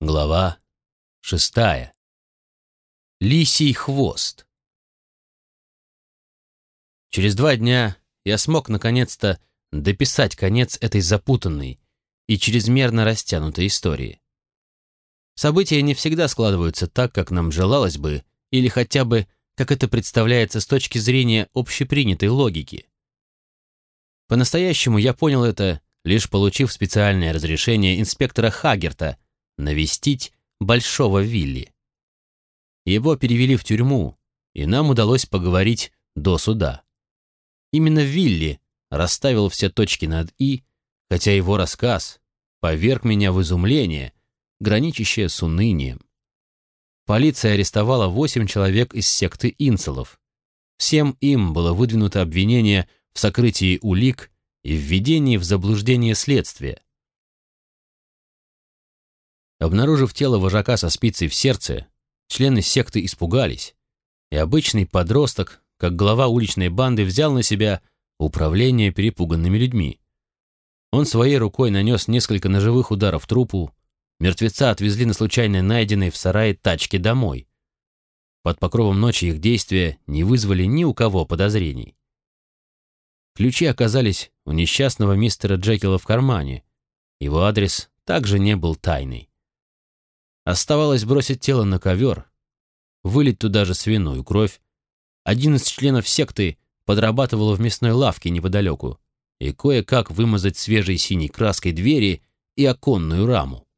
Глава шестая. Лисий хвост. Через два дня я смог наконец-то дописать конец этой запутанной и чрезмерно растянутой истории. События не всегда складываются так, как нам желалось бы, или хотя бы, как это представляется с точки зрения общепринятой логики. По-настоящему я понял это, лишь получив специальное разрешение инспектора Хагерта – навестить Большого Вилли. Его перевели в тюрьму, и нам удалось поговорить до суда. Именно Вилли расставил все точки над «и», хотя его рассказ поверг меня в изумление, граничащее с унынием. Полиция арестовала восемь человек из секты инцелов. Всем им было выдвинуто обвинение в сокрытии улик и введении в заблуждение следствия. Обнаружив тело вожака со спицей в сердце, члены секты испугались, и обычный подросток, как глава уличной банды, взял на себя управление перепуганными людьми. Он своей рукой нанес несколько ножевых ударов трупу, мертвеца отвезли на случайно найденной в сарае тачке домой. Под покровом ночи их действия не вызвали ни у кого подозрений. Ключи оказались у несчастного мистера Джекила в кармане. Его адрес также не был тайной. Оставалось бросить тело на ковер, вылить туда же свиную кровь. Один из членов секты подрабатывал в мясной лавке неподалеку и кое-как вымазать свежей синей краской двери и оконную раму.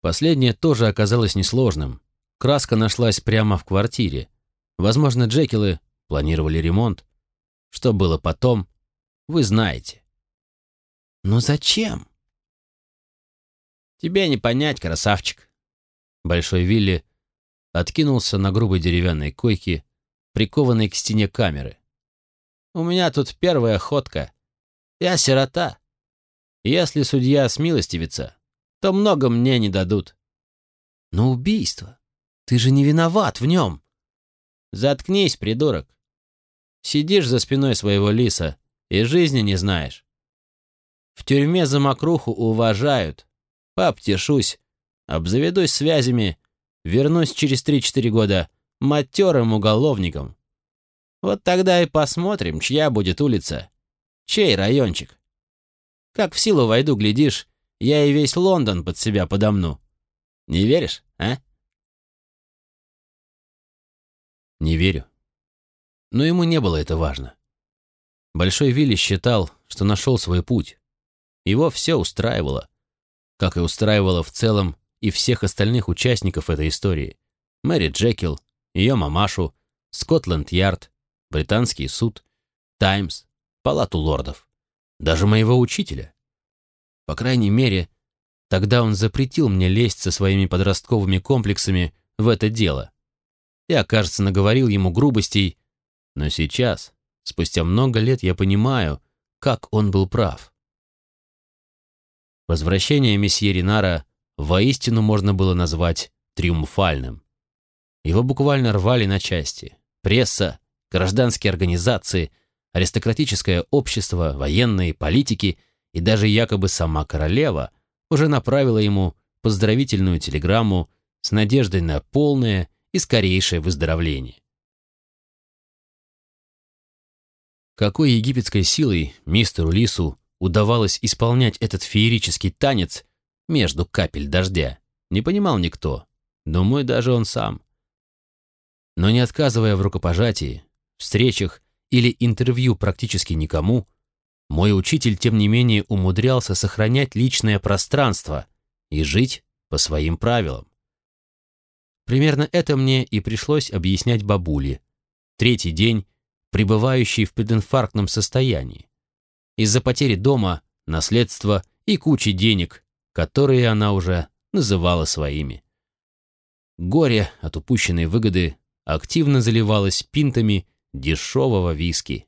Последнее тоже оказалось несложным. Краска нашлась прямо в квартире. Возможно, Джекилы планировали ремонт. Что было потом, вы знаете. Но зачем? «Тебе не понять, красавчик!» Большой Вилли откинулся на грубой деревянной койке, прикованной к стене камеры. «У меня тут первая охотка. Я сирота. Если судья смилостивится, то много мне не дадут». «Но убийство? Ты же не виноват в нем!» «Заткнись, придурок. Сидишь за спиной своего лиса и жизни не знаешь. В тюрьме за мокруху уважают, пообтешусь, обзаведусь связями, вернусь через 3-4 года матерым уголовником. Вот тогда и посмотрим, чья будет улица, чей райончик. Как в силу войду, глядишь, я и весь Лондон под себя подомну. Не веришь, а? Не верю. Но ему не было это важно. Большой Вилли считал, что нашел свой путь. Его все устраивало как и устраивало в целом и всех остальных участников этой истории. Мэри Джекил, ее мамашу, Скотланд-Ярд, Британский суд, Таймс, Палату лордов, даже моего учителя. По крайней мере, тогда он запретил мне лезть со своими подростковыми комплексами в это дело. Я, кажется, наговорил ему грубостей, но сейчас, спустя много лет, я понимаю, как он был прав. Возвращение месье Ринара воистину можно было назвать триумфальным. Его буквально рвали на части. Пресса, гражданские организации, аристократическое общество, военные, политики и даже якобы сама королева уже направила ему поздравительную телеграмму с надеждой на полное и скорейшее выздоровление. Какой египетской силой мистеру Лису удавалось исполнять этот феерический танец между капель дождя, не понимал никто, думаю, даже он сам. Но не отказывая в рукопожатии, встречах или интервью практически никому, мой учитель, тем не менее, умудрялся сохранять личное пространство и жить по своим правилам. Примерно это мне и пришлось объяснять бабуле, третий день, пребывающий в прединфарктном состоянии из-за потери дома, наследства и кучи денег, которые она уже называла своими. Горе от упущенной выгоды активно заливалось пинтами дешевого виски.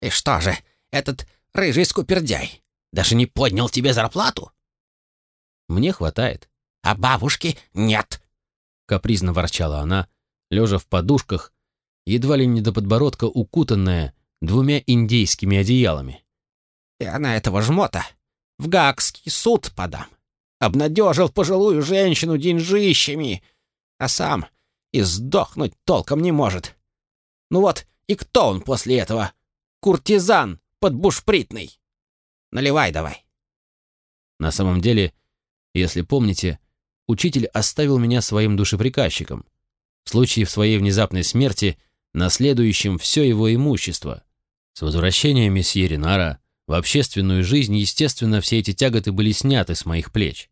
«И что же, этот рыжий скупердяй даже не поднял тебе зарплату?» «Мне хватает». «А бабушки нет!» Капризно ворчала она, лежа в подушках, едва ли не до подбородка укутанная двумя индейскими одеялами. «И она этого жмота в Гаагский суд подам. Обнадежил пожилую женщину деньжищами, а сам и сдохнуть толком не может. Ну вот, и кто он после этого? Куртизан подбушпритный. Наливай давай. На самом деле, если помните, учитель оставил меня своим душеприказчиком. В случае в своей внезапной смерти, наследующим все его имущество. С возвращением месье Ренара в общественную жизнь, естественно, все эти тяготы были сняты с моих плеч.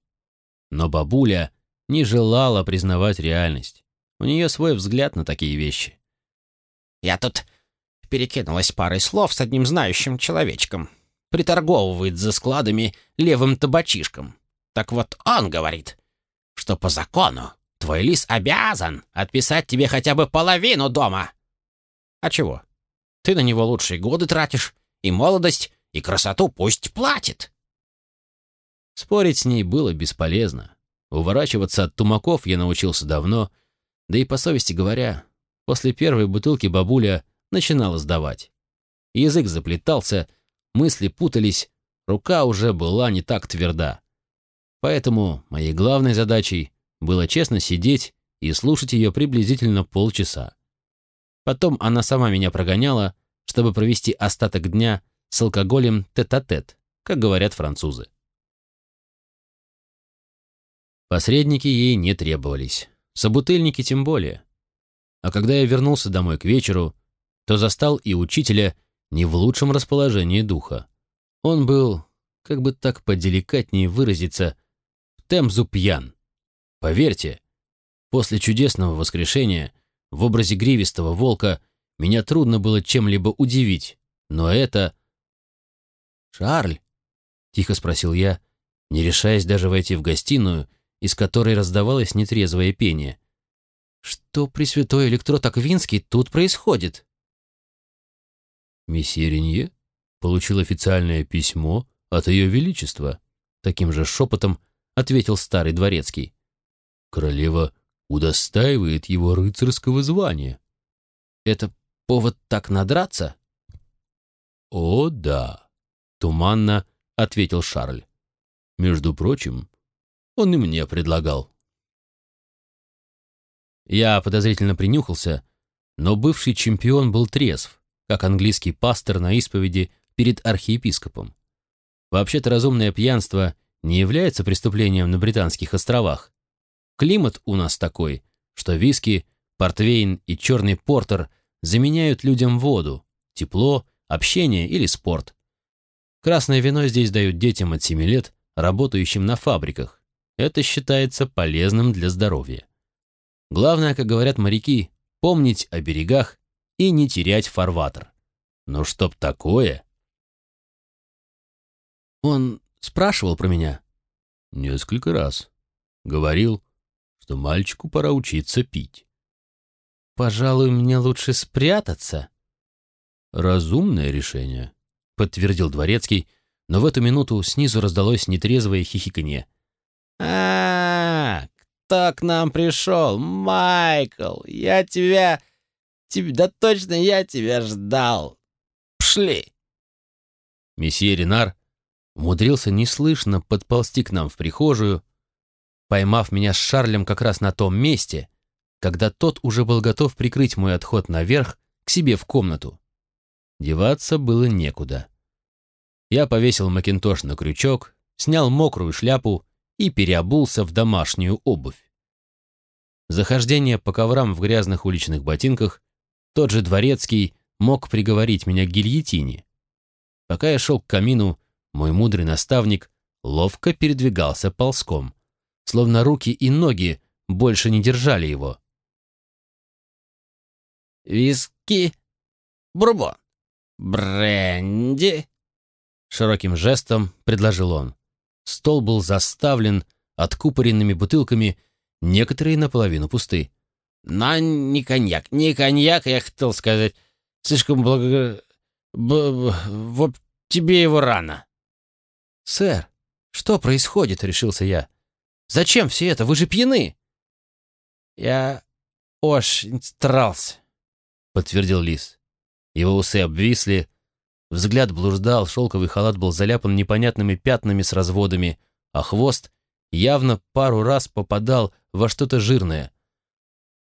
Но бабуля не желала признавать реальность. У нее свой взгляд на такие вещи. «Я тут перекинулась парой слов с одним знающим человечком. Приторговывает за складами левым табачишком. Так вот он говорит, что по закону твой лис обязан отписать тебе хотя бы половину дома. А чего? Ты на него лучшие годы тратишь, и молодость, и красоту пусть платит. Спорить с ней было бесполезно. Уворачиваться от тумаков я научился давно, да и по совести говоря, после первой бутылки бабуля начинала сдавать. Язык заплетался, мысли путались, рука уже была не так тверда. Поэтому моей главной задачей было честно сидеть и слушать ее приблизительно полчаса. Потом она сама меня прогоняла, чтобы провести остаток дня с алкоголем тет-а-тет, -тет, как говорят французы. Посредники ей не требовались, собутыльники тем более. А когда я вернулся домой к вечеру, то застал и учителя не в лучшем расположении духа. Он был, как бы так поделикатнее выразиться, темзу пьян. Поверьте, после чудесного воскрешения в образе гривистого волка меня трудно было чем-либо удивить, но это... «Шарль?» — тихо спросил я, не решаясь даже войти в гостиную, из которой раздавалось нетрезвое пение. «Что Пресвятой Электрот Аквинский тут происходит?» Месье Ренье получил официальное письмо от Ее Величества. Таким же шепотом ответил старый дворецкий. Королева удостаивает его рыцарского звания. Это повод так надраться? О, да, туманно ответил Шарль. Между прочим, он и мне предлагал. Я подозрительно принюхался, но бывший чемпион был трезв, как английский пастор на исповеди перед архиепископом. Вообще-то разумное пьянство не является преступлением на Британских островах. Климат у нас такой, что виски, портвейн и черный портер заменяют людям воду, тепло, общение или спорт. Красное вино здесь дают детям от 7 лет, работающим на фабриках. Это считается полезным для здоровья. Главное, как говорят моряки, помнить о берегах и не терять фарватер. Но чтоб такое... Он спрашивал про меня? Несколько раз. Говорил, что мальчику пора учиться пить. Пожалуй, мне лучше спрятаться. Разумное решение, подтвердил дворецкий, но в эту минуту снизу раздалось нетрезвое хихиканье. А, -а, -а кто к нам пришел? Майкл, я тебя... Тебе, да точно я тебя ждал. Пшли. Месье Ренар умудрился неслышно подползти к нам в прихожую, поймав меня с Шарлем как раз на том месте, когда тот уже был готов прикрыть мой отход наверх к себе в комнату. Деваться было некуда. Я повесил макинтош на крючок, снял мокрую шляпу и переобулся в домашнюю обувь. Захождение по коврам в грязных уличных ботинках тот же дворецкий мог приговорить меня к гильотине. Пока я шел к камину, мой мудрый наставник ловко передвигался ползком, словно руки и ноги больше не держали его. «Виски, бурбон, бренди», — широким жестом предложил он. Стол был заставлен откупоренными бутылками, некоторые наполовину пусты. «Но не коньяк, не коньяк, я хотел сказать. Слишком благо... Б... Вот тебе его рано». «Сэр, что происходит?» — решился я. «Зачем все это? Вы же пьяны!» «Я очень старался», — подтвердил Лис. Его усы обвисли, Взгляд блуждал, шелковый халат был заляпан непонятными пятнами с разводами, а хвост явно пару раз попадал во что-то жирное.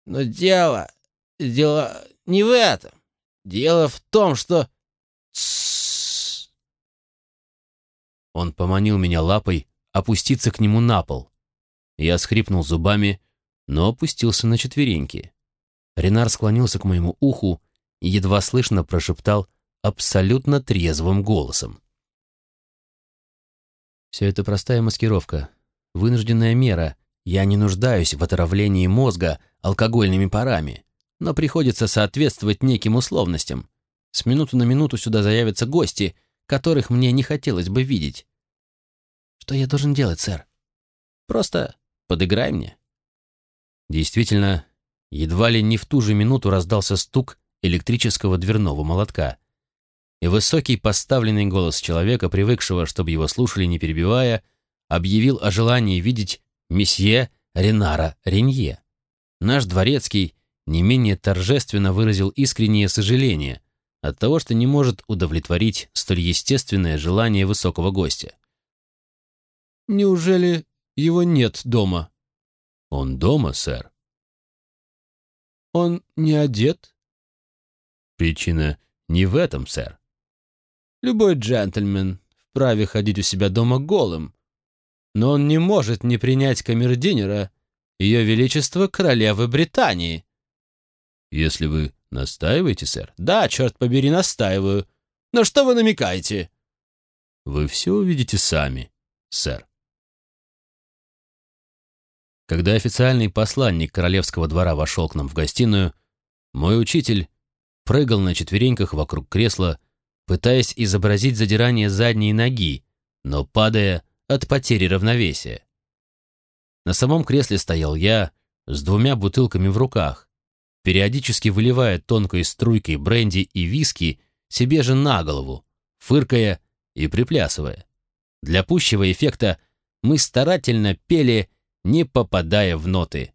«Но дело... дело не в этом. Дело в том, что...» Он поманил меня лапой опуститься к нему на пол. Я скрипнул зубами, но опустился на четвереньки. Ренар склонился к моему уху и едва слышно прошептал абсолютно трезвым голосом. «Все это простая маскировка, вынужденная мера. Я не нуждаюсь в отравлении мозга алкогольными парами, но приходится соответствовать неким условностям. С минуты на минуту сюда заявятся гости, которых мне не хотелось бы видеть. Что я должен делать, сэр? Просто подыграй мне». Действительно, едва ли не в ту же минуту раздался стук электрического дверного молотка и высокий поставленный голос человека, привыкшего, чтобы его слушали, не перебивая, объявил о желании видеть месье Ренара Ренье. Наш дворецкий не менее торжественно выразил искреннее сожаление от того, что не может удовлетворить столь естественное желание высокого гостя. «Неужели его нет дома?» «Он дома, сэр». «Он не одет?» «Причина не в этом, сэр. Любой джентльмен вправе ходить у себя дома голым, но он не может не принять камердинера Ее Величество Королевы Британии. Если вы настаиваете, сэр? Да, черт побери, настаиваю. Но что вы намекаете? Вы все увидите сами, сэр. Когда официальный посланник королевского двора вошел к нам в гостиную, мой учитель прыгал на четвереньках вокруг кресла, пытаясь изобразить задирание задней ноги, но падая от потери равновесия. На самом кресле стоял я с двумя бутылками в руках, периодически выливая тонкой струйкой бренди и виски себе же на голову, фыркая и приплясывая. Для пущего эффекта мы старательно пели, не попадая в ноты.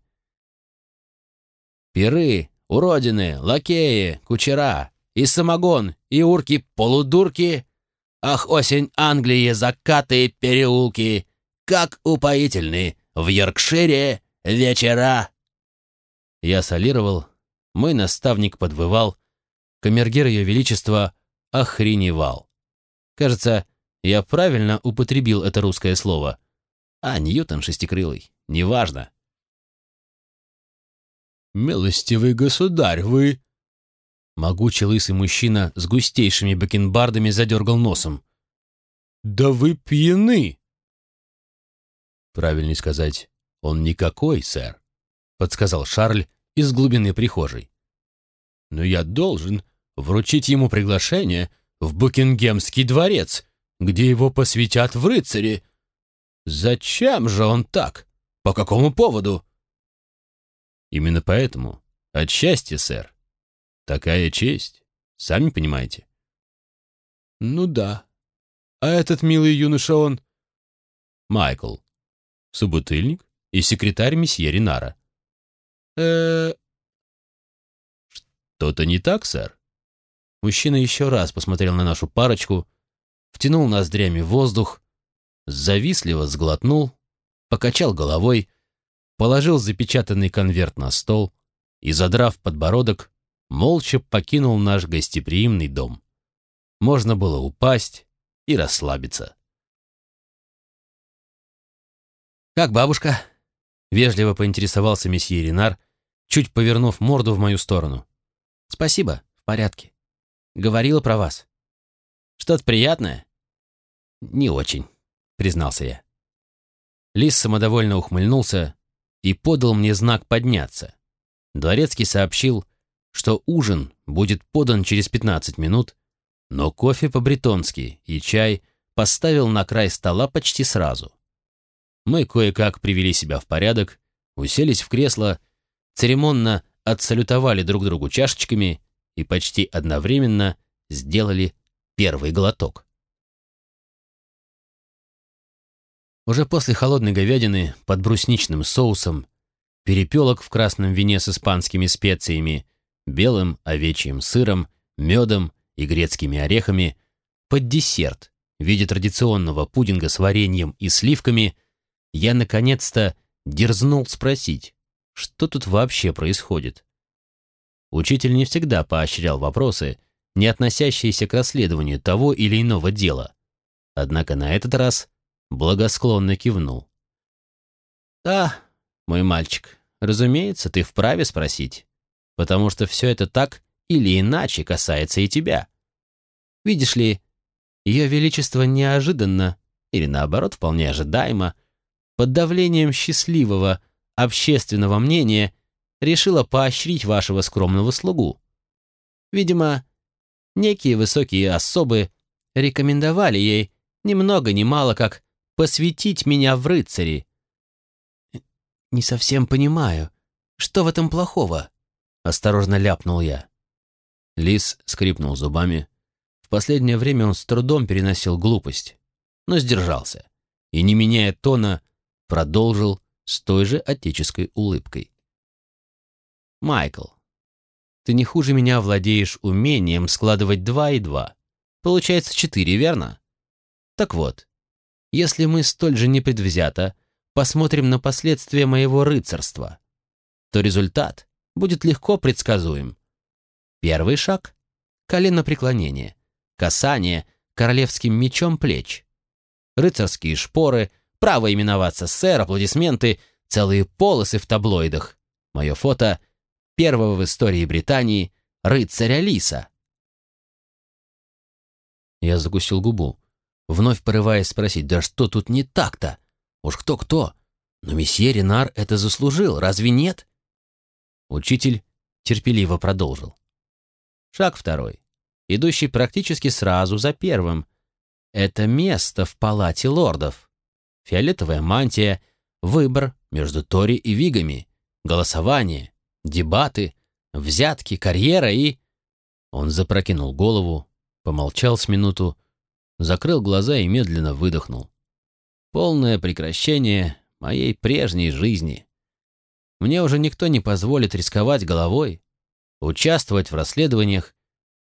Пиры, уродины, лакеи, кучера, и самогон, и урки-полудурки. Ах, осень Англии, закаты переулки, как упоительны в Йоркшире вечера. Я солировал, мой наставник подвывал, камергер Ее Величества охреневал. Кажется, я правильно употребил это русское слово. А Ньютон шестикрылый, неважно. «Милостивый государь, вы...» Могучий лысый мужчина с густейшими бакенбардами задергал носом. «Да вы пьяны!» «Правильнее сказать, он никакой, сэр», — подсказал Шарль из глубины прихожей. «Но я должен вручить ему приглашение в Букингемский дворец, где его посвятят в рыцари. Зачем же он так? По какому поводу?» «Именно поэтому. От счастья, сэр. Такая честь, сами понимаете. Ну да. А этот милый юноша он... Майкл. Собутыльник и секретарь месье Ринара. э Что-то не так, сэр? Мужчина еще раз посмотрел на нашу парочку, втянул ноздрями воздух, завистливо сглотнул, покачал головой, положил запечатанный конверт на стол и, задрав подбородок, молча покинул наш гостеприимный дом. Можно было упасть и расслабиться. «Как бабушка?» — вежливо поинтересовался месье Ренар, чуть повернув морду в мою сторону. «Спасибо, в порядке. Говорила про вас. Что-то приятное?» «Не очень», — признался я. Лис самодовольно ухмыльнулся и подал мне знак подняться. Дворецкий сообщил, что ужин будет подан через 15 минут, но кофе по-бретонски и чай поставил на край стола почти сразу. Мы кое-как привели себя в порядок, уселись в кресло, церемонно отсалютовали друг другу чашечками и почти одновременно сделали первый глоток. Уже после холодной говядины под брусничным соусом, перепелок в красном вине с испанскими специями белым овечьим сыром, медом и грецкими орехами, под десерт в виде традиционного пудинга с вареньем и сливками, я наконец-то дерзнул спросить, что тут вообще происходит. Учитель не всегда поощрял вопросы, не относящиеся к расследованию того или иного дела. Однако на этот раз благосклонно кивнул. «Да, мой мальчик, разумеется, ты вправе спросить, потому что все это так или иначе касается и тебя. Видишь ли, ее Величество неожиданно, или наоборот вполне ожидаемо, под давлением счастливого общественного мнения решила поощрить вашего скромного слугу. Видимо, некие высокие особы рекомендовали ей ни много ни мало как посвятить меня в рыцари. «Не совсем понимаю, что в этом плохого?» — осторожно ляпнул я. Лис скрипнул зубами. В последнее время он с трудом переносил глупость, но сдержался и, не меняя тона, продолжил с той же отеческой улыбкой. «Майкл, ты не хуже меня владеешь умением складывать два и два. Получается четыре, верно? Так вот, если мы столь же непредвзято посмотрим на последствия моего рыцарства, то результат будет легко предсказуем. Первый шаг — коленопреклонение, касание королевским мечом плеч, рыцарские шпоры, право именоваться сэр, аплодисменты, целые полосы в таблоидах, мое фото первого в истории Британии рыцаря Лиса. Я закусил губу, вновь порываясь спросить, да что тут не так-то? Уж кто-кто, но месье Ренар это заслужил, разве нет? Учитель терпеливо продолжил. Шаг второй, идущий практически сразу за первым. Это место в палате лордов. Фиолетовая мантия, выбор между Тори и Вигами, голосование, дебаты, взятки, карьера и... Он запрокинул голову, помолчал с минуту, закрыл глаза и медленно выдохнул. Полное прекращение моей прежней жизни. Мне уже никто не позволит рисковать головой, участвовать в расследованиях,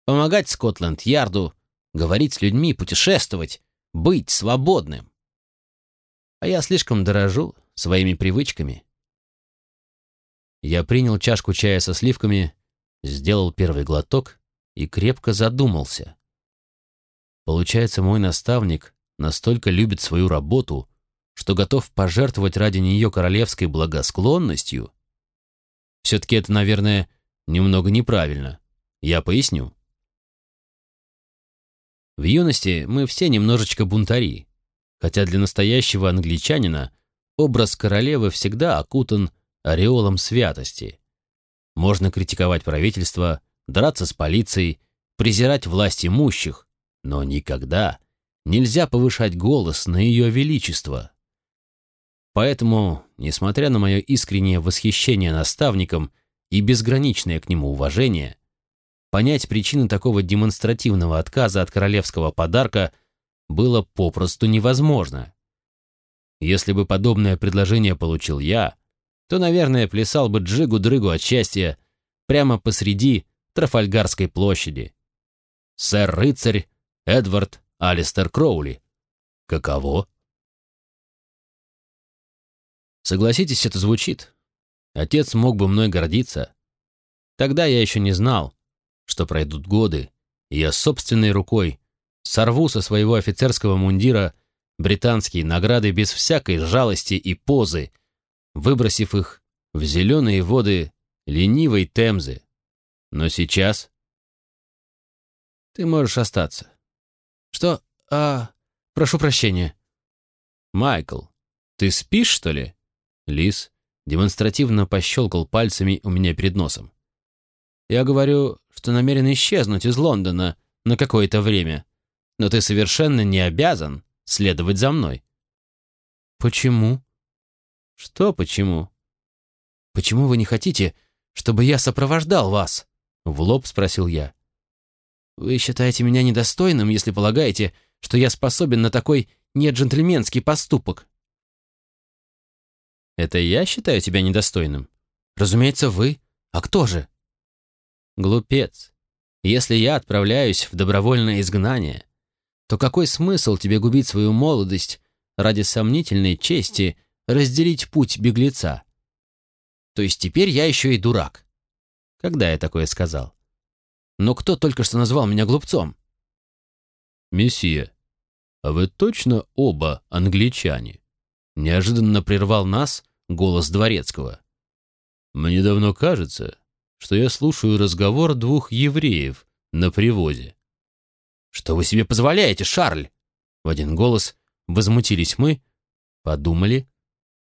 помогать Скотланд-Ярду, говорить с людьми, путешествовать, быть свободным. А я слишком дорожу своими привычками. Я принял чашку чая со сливками, сделал первый глоток и крепко задумался. Получается, мой наставник настолько любит свою работу, что готов пожертвовать ради нее королевской благосклонностью? Все-таки это, наверное, немного неправильно. Я поясню. В юности мы все немножечко бунтари, хотя для настоящего англичанина образ королевы всегда окутан ореолом святости. Можно критиковать правительство, драться с полицией, презирать власть имущих, но никогда нельзя повышать голос на ее величество. Поэтому, несмотря на мое искреннее восхищение наставником и безграничное к нему уважение, понять причины такого демонстративного отказа от королевского подарка было попросту невозможно. Если бы подобное предложение получил я, то, наверное, плясал бы джигу-дрыгу от счастья прямо посреди Трафальгарской площади. Сэр-рыцарь Эдвард Алистер Кроули. Каково? Согласитесь, это звучит. Отец мог бы мной гордиться. Тогда я еще не знал, что пройдут годы, и я собственной рукой сорву со своего офицерского мундира британские награды без всякой жалости и позы, выбросив их в зеленые воды ленивой Темзы. Но сейчас ты можешь остаться. Что? А, прошу прощения. Майкл, ты спишь, что ли? Лис демонстративно пощелкал пальцами у меня перед носом. Я говорю, что намерен исчезнуть из Лондона на какое-то время, но ты совершенно не обязан следовать за мной. Почему? «Что почему?» «Почему вы не хотите, чтобы я сопровождал вас?» В лоб спросил я. «Вы считаете меня недостойным, если полагаете, что я способен на такой неджентльменский поступок?» «Это я считаю тебя недостойным?» «Разумеется, вы. А кто же?» «Глупец. Если я отправляюсь в добровольное изгнание, то какой смысл тебе губить свою молодость ради сомнительной чести разделить путь беглеца? То есть теперь я еще и дурак. Когда я такое сказал? Но кто только что назвал меня глупцом? Месье, а вы точно оба англичане? Неожиданно прервал нас голос дворецкого. Мне давно кажется, что я слушаю разговор двух евреев на привозе. «Что вы себе позволяете, Шарль?» В один голос возмутились мы, подумали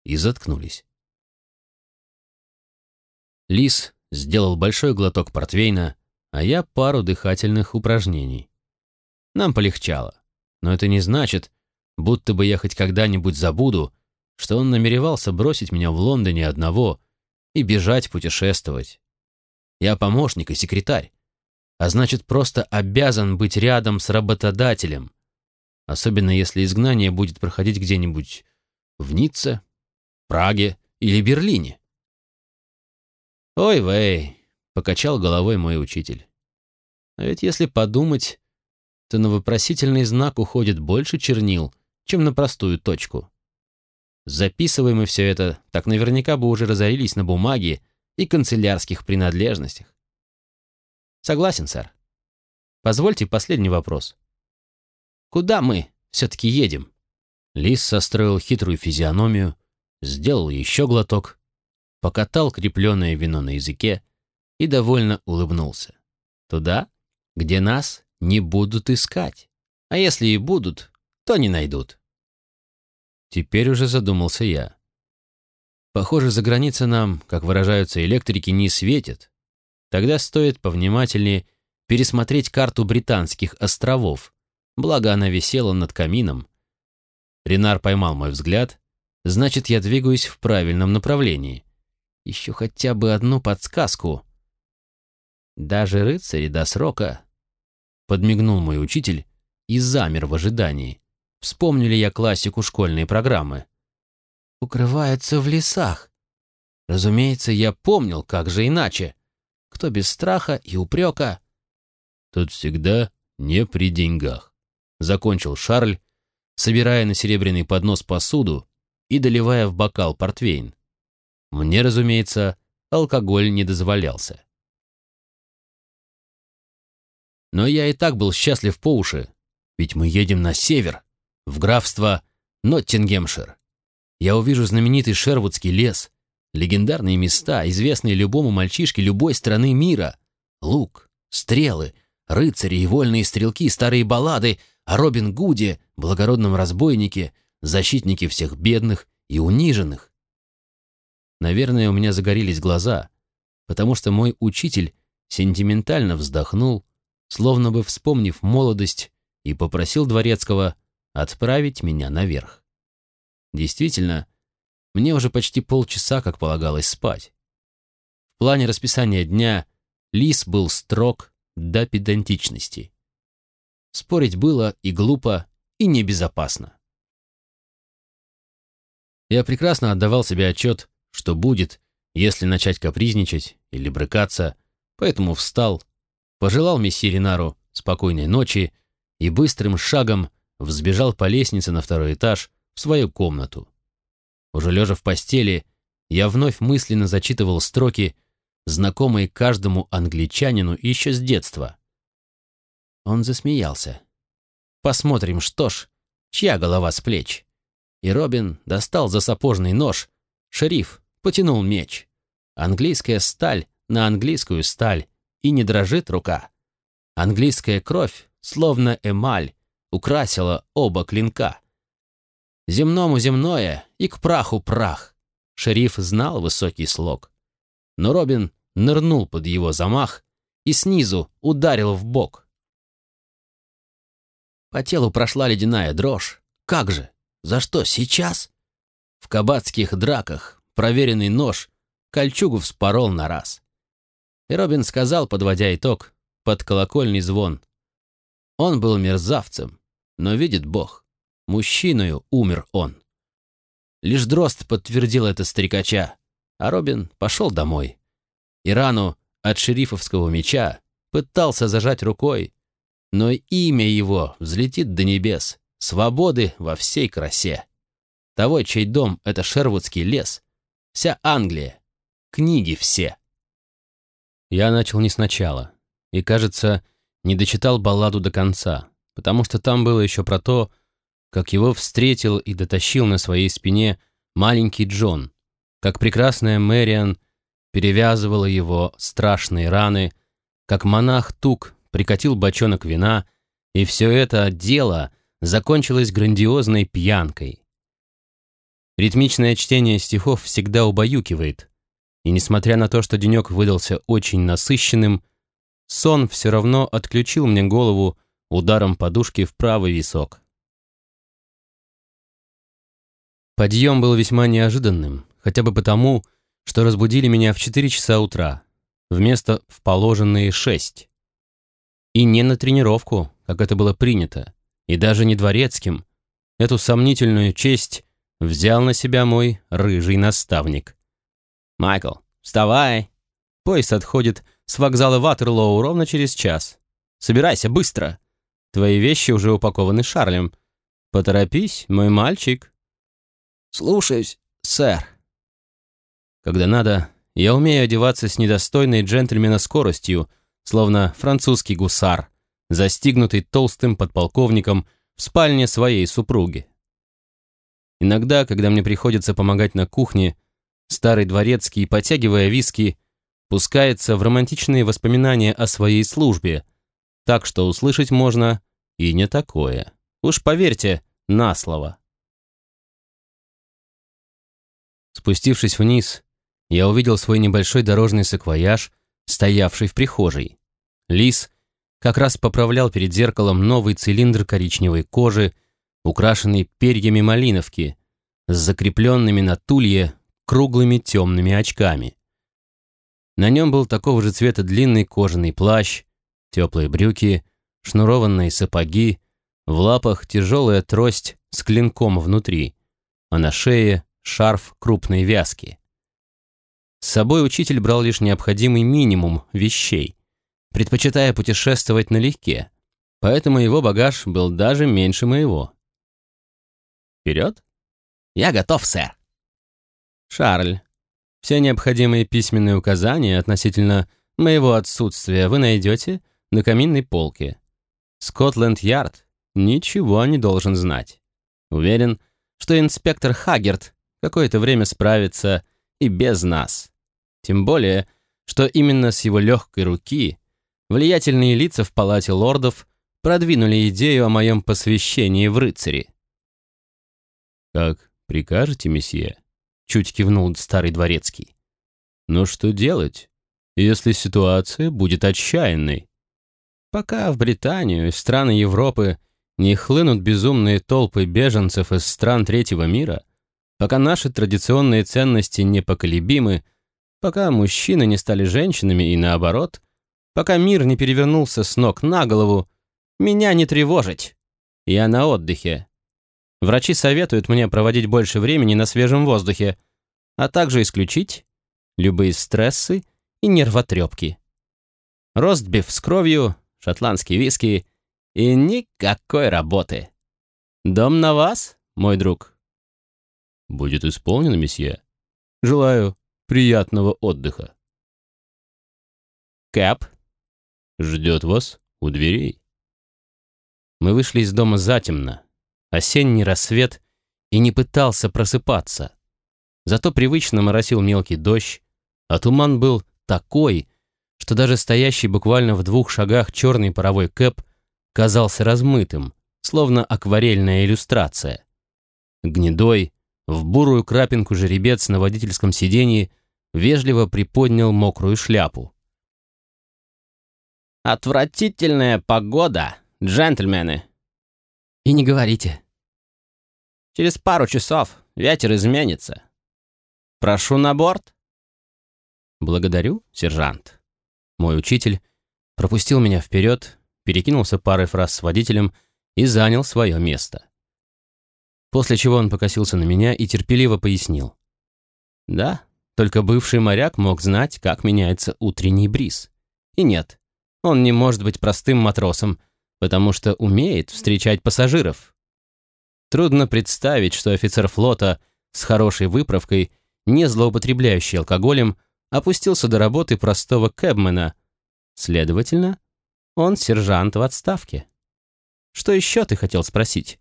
и заткнулись. Лис сделал большой глоток портвейна, а я пару дыхательных упражнений. Нам полегчало, но это не значит, будто бы я хоть когда-нибудь забуду, что он намеревался бросить меня в Лондоне одного и бежать путешествовать. Я помощник и секретарь, а значит, просто обязан быть рядом с работодателем, особенно если изгнание будет проходить где-нибудь в Ницце, Праге или Берлине. «Ой, вей!» — покачал головой мой учитель. А ведь если подумать, то на вопросительный знак уходит больше чернил, чем на простую точку. Записываем мы все это, так наверняка бы уже разорились на бумаге и канцелярских принадлежностях. Согласен, сэр. Позвольте последний вопрос. Куда мы все-таки едем? Лис состроил хитрую физиономию, сделал еще глоток, покатал крепленное вино на языке и довольно улыбнулся. Туда, где нас не будут искать. А если и будут, то не найдут. Теперь уже задумался я. Похоже, за граница нам, как выражаются электрики, не светит. Тогда стоит повнимательнее пересмотреть карту британских островов, благо она висела над камином. Ренар поймал мой взгляд, значит, я двигаюсь в правильном направлении. Еще хотя бы одну подсказку. Даже рыцари до срока. Подмигнул мой учитель и замер в ожидании. Вспомнили я классику школьной программы. Укрывается в лесах. Разумеется, я помнил, как же иначе. Кто без страха и упрека. Тут всегда не при деньгах. Закончил Шарль, собирая на серебряный поднос посуду и доливая в бокал портвейн. Мне, разумеется, алкоголь не дозволялся. Но я и так был счастлив по уши, ведь мы едем на север, в графство Ноттингемшир. Я увижу знаменитый Шервудский лес, легендарные места, известные любому мальчишке любой страны мира. Лук, стрелы, рыцари и вольные стрелки, старые баллады о Робин Гуде, благородном разбойнике, защитнике всех бедных и униженных. Наверное, у меня загорелись глаза, потому что мой учитель сентиментально вздохнул, словно бы вспомнив молодость, и попросил Дворецкого отправить меня наверх. Действительно, мне уже почти полчаса, как полагалось, спать. В плане расписания дня Лис был строг до педантичности. Спорить было и глупо, и небезопасно. Я прекрасно отдавал себе отчет, что будет, если начать капризничать или брыкаться, поэтому встал, пожелал месье Ринару спокойной ночи и быстрым шагом взбежал по лестнице на второй этаж в свою комнату. Уже лежа в постели, я вновь мысленно зачитывал строки, знакомые каждому англичанину еще с детства. Он засмеялся. «Посмотрим, что ж, чья голова с плеч?» И Робин достал за сапожный нож. Шериф потянул меч. Английская сталь на английскую сталь, и не дрожит рука. Английская кровь, словно эмаль, украсила оба клинка. Земному земное и к праху прах. Шериф знал высокий слог. Но Робин нырнул под его замах и снизу ударил в бок. По телу прошла ледяная дрожь. Как же? За что сейчас? В кабацких драках проверенный нож кольчугу вспорол на раз. И Робин сказал, подводя итог, под колокольный звон. Он был мерзавцем, но видит Бог, мужчиною умер он. Лишь Дрозд подтвердил это старикача, а Робин пошел домой. И рану от шерифовского меча пытался зажать рукой, но имя его взлетит до небес, свободы во всей красе. Того, чей дом — это Шервудский лес, вся Англия, книги все. Я начал не сначала, и, кажется, не дочитал балладу до конца, потому что там было еще про то, как его встретил и дотащил на своей спине маленький Джон, как прекрасная Мэриан перевязывала его страшные раны, как монах Тук прикатил бочонок вина, и все это дело закончилось грандиозной пьянкой. Ритмичное чтение стихов всегда убаюкивает, и несмотря на то, что денек выдался очень насыщенным, сон все равно отключил мне голову ударом подушки в правый висок. Подъем был весьма неожиданным, хотя бы потому, что разбудили меня в 4 часа утра, вместо в положенные 6. И не на тренировку, как это было принято, и даже не дворецким. Эту сомнительную честь взял на себя мой рыжий наставник. «Майкл, вставай! Поезд отходит с вокзала Ватерлоу ровно через час. Собирайся быстро! Твои вещи уже упакованы Шарлем. Поторопись, мой мальчик!» «Слушаюсь, сэр!» Когда надо, я умею одеваться с недостойной джентльмена скоростью, словно французский гусар, застигнутый толстым подполковником в спальне своей супруги. Иногда, когда мне приходится помогать на кухне, старый дворецкий, потягивая виски, пускается в романтичные воспоминания о своей службе, так что услышать можно и не такое. Уж поверьте, на слово. Спустившись вниз, я увидел свой небольшой дорожный саквояж, стоявший в прихожей. Лис как раз поправлял перед зеркалом новый цилиндр коричневой кожи, украшенный перьями малиновки, с закрепленными на тулье круглыми темными очками. На нем был такого же цвета длинный кожаный плащ, теплые брюки, шнурованные сапоги, в лапах тяжелая трость с клинком внутри, а на шее шарф крупной вязки. С собой учитель брал лишь необходимый минимум вещей, предпочитая путешествовать налегке, поэтому его багаж был даже меньше моего. Вперед? Я готов, сэр. Шарль, все необходимые письменные указания относительно моего отсутствия вы найдете на каминной полке. Скотленд-Ярд ничего не должен знать. Уверен, что инспектор Хаггерт какое-то время справится и без нас. Тем более, что именно с его легкой руки влиятельные лица в палате лордов продвинули идею о моем посвящении в рыцари. «Как прикажете, месье?» — чуть кивнул старый дворецкий. «Но что делать, если ситуация будет отчаянной? Пока в Британию и страны Европы не хлынут безумные толпы беженцев из стран третьего мира, пока наши традиционные ценности непоколебимы, пока мужчины не стали женщинами и наоборот, пока мир не перевернулся с ног на голову, меня не тревожить. Я на отдыхе, Врачи советуют мне проводить больше времени на свежем воздухе, а также исключить любые стрессы и нервотрепки. Ростбиф с кровью, шотландские виски и никакой работы. Дом на вас, мой друг. Будет исполнено, месье. Желаю приятного отдыха. Кэп ждет вас у дверей. Мы вышли из дома затемно, осенний рассвет и не пытался просыпаться. Зато привычно моросил мелкий дождь, а туман был такой, что даже стоящий буквально в двух шагах черный паровой кэп казался размытым, словно акварельная иллюстрация. Гнедой, в бурую крапинку жеребец на водительском сиденье вежливо приподнял мокрую шляпу. «Отвратительная погода, джентльмены!» «И не говорите», Через пару часов ветер изменится. Прошу на борт. Благодарю, сержант. Мой учитель пропустил меня вперед, перекинулся парой фраз с водителем и занял свое место. После чего он покосился на меня и терпеливо пояснил. Да, только бывший моряк мог знать, как меняется утренний бриз. И нет, он не может быть простым матросом, потому что умеет встречать пассажиров. Трудно представить, что офицер флота с хорошей выправкой, не злоупотребляющий алкоголем, опустился до работы простого кэбмена. Следовательно, он сержант в отставке. Что еще ты хотел спросить?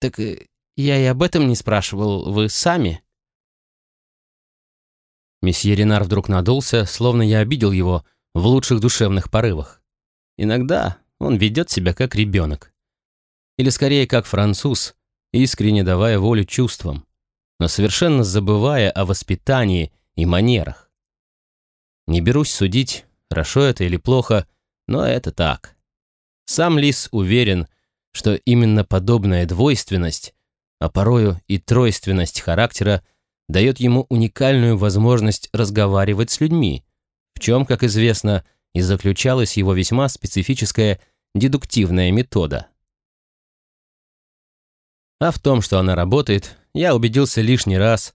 Так э, я и об этом не спрашивал, вы сами? Месье Ренар вдруг надулся, словно я обидел его в лучших душевных порывах. Иногда он ведет себя как ребенок. Или скорее как француз, искренне давая волю чувствам, но совершенно забывая о воспитании и манерах. Не берусь судить, хорошо это или плохо, но это так. Сам Лис уверен, что именно подобная двойственность, а порою и тройственность характера дает ему уникальную возможность разговаривать с людьми, в чем, как известно, и заключалась его весьма специфическая дедуктивная метода. А в том, что она работает, я убедился лишний раз,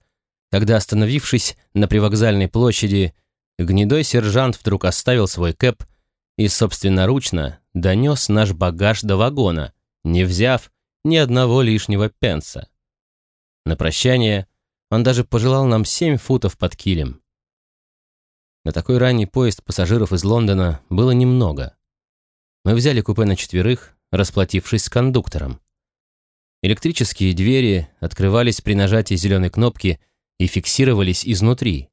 когда, остановившись на привокзальной площади, гнедой сержант вдруг оставил свой кэп и собственноручно донес наш багаж до вагона, не взяв ни одного лишнего пенса. На прощание он даже пожелал нам семь футов под килем. На такой ранний поезд пассажиров из Лондона было немного. Мы взяли купе на четверых, расплатившись с кондуктором. Электрические двери открывались при нажатии зеленой кнопки и фиксировались изнутри.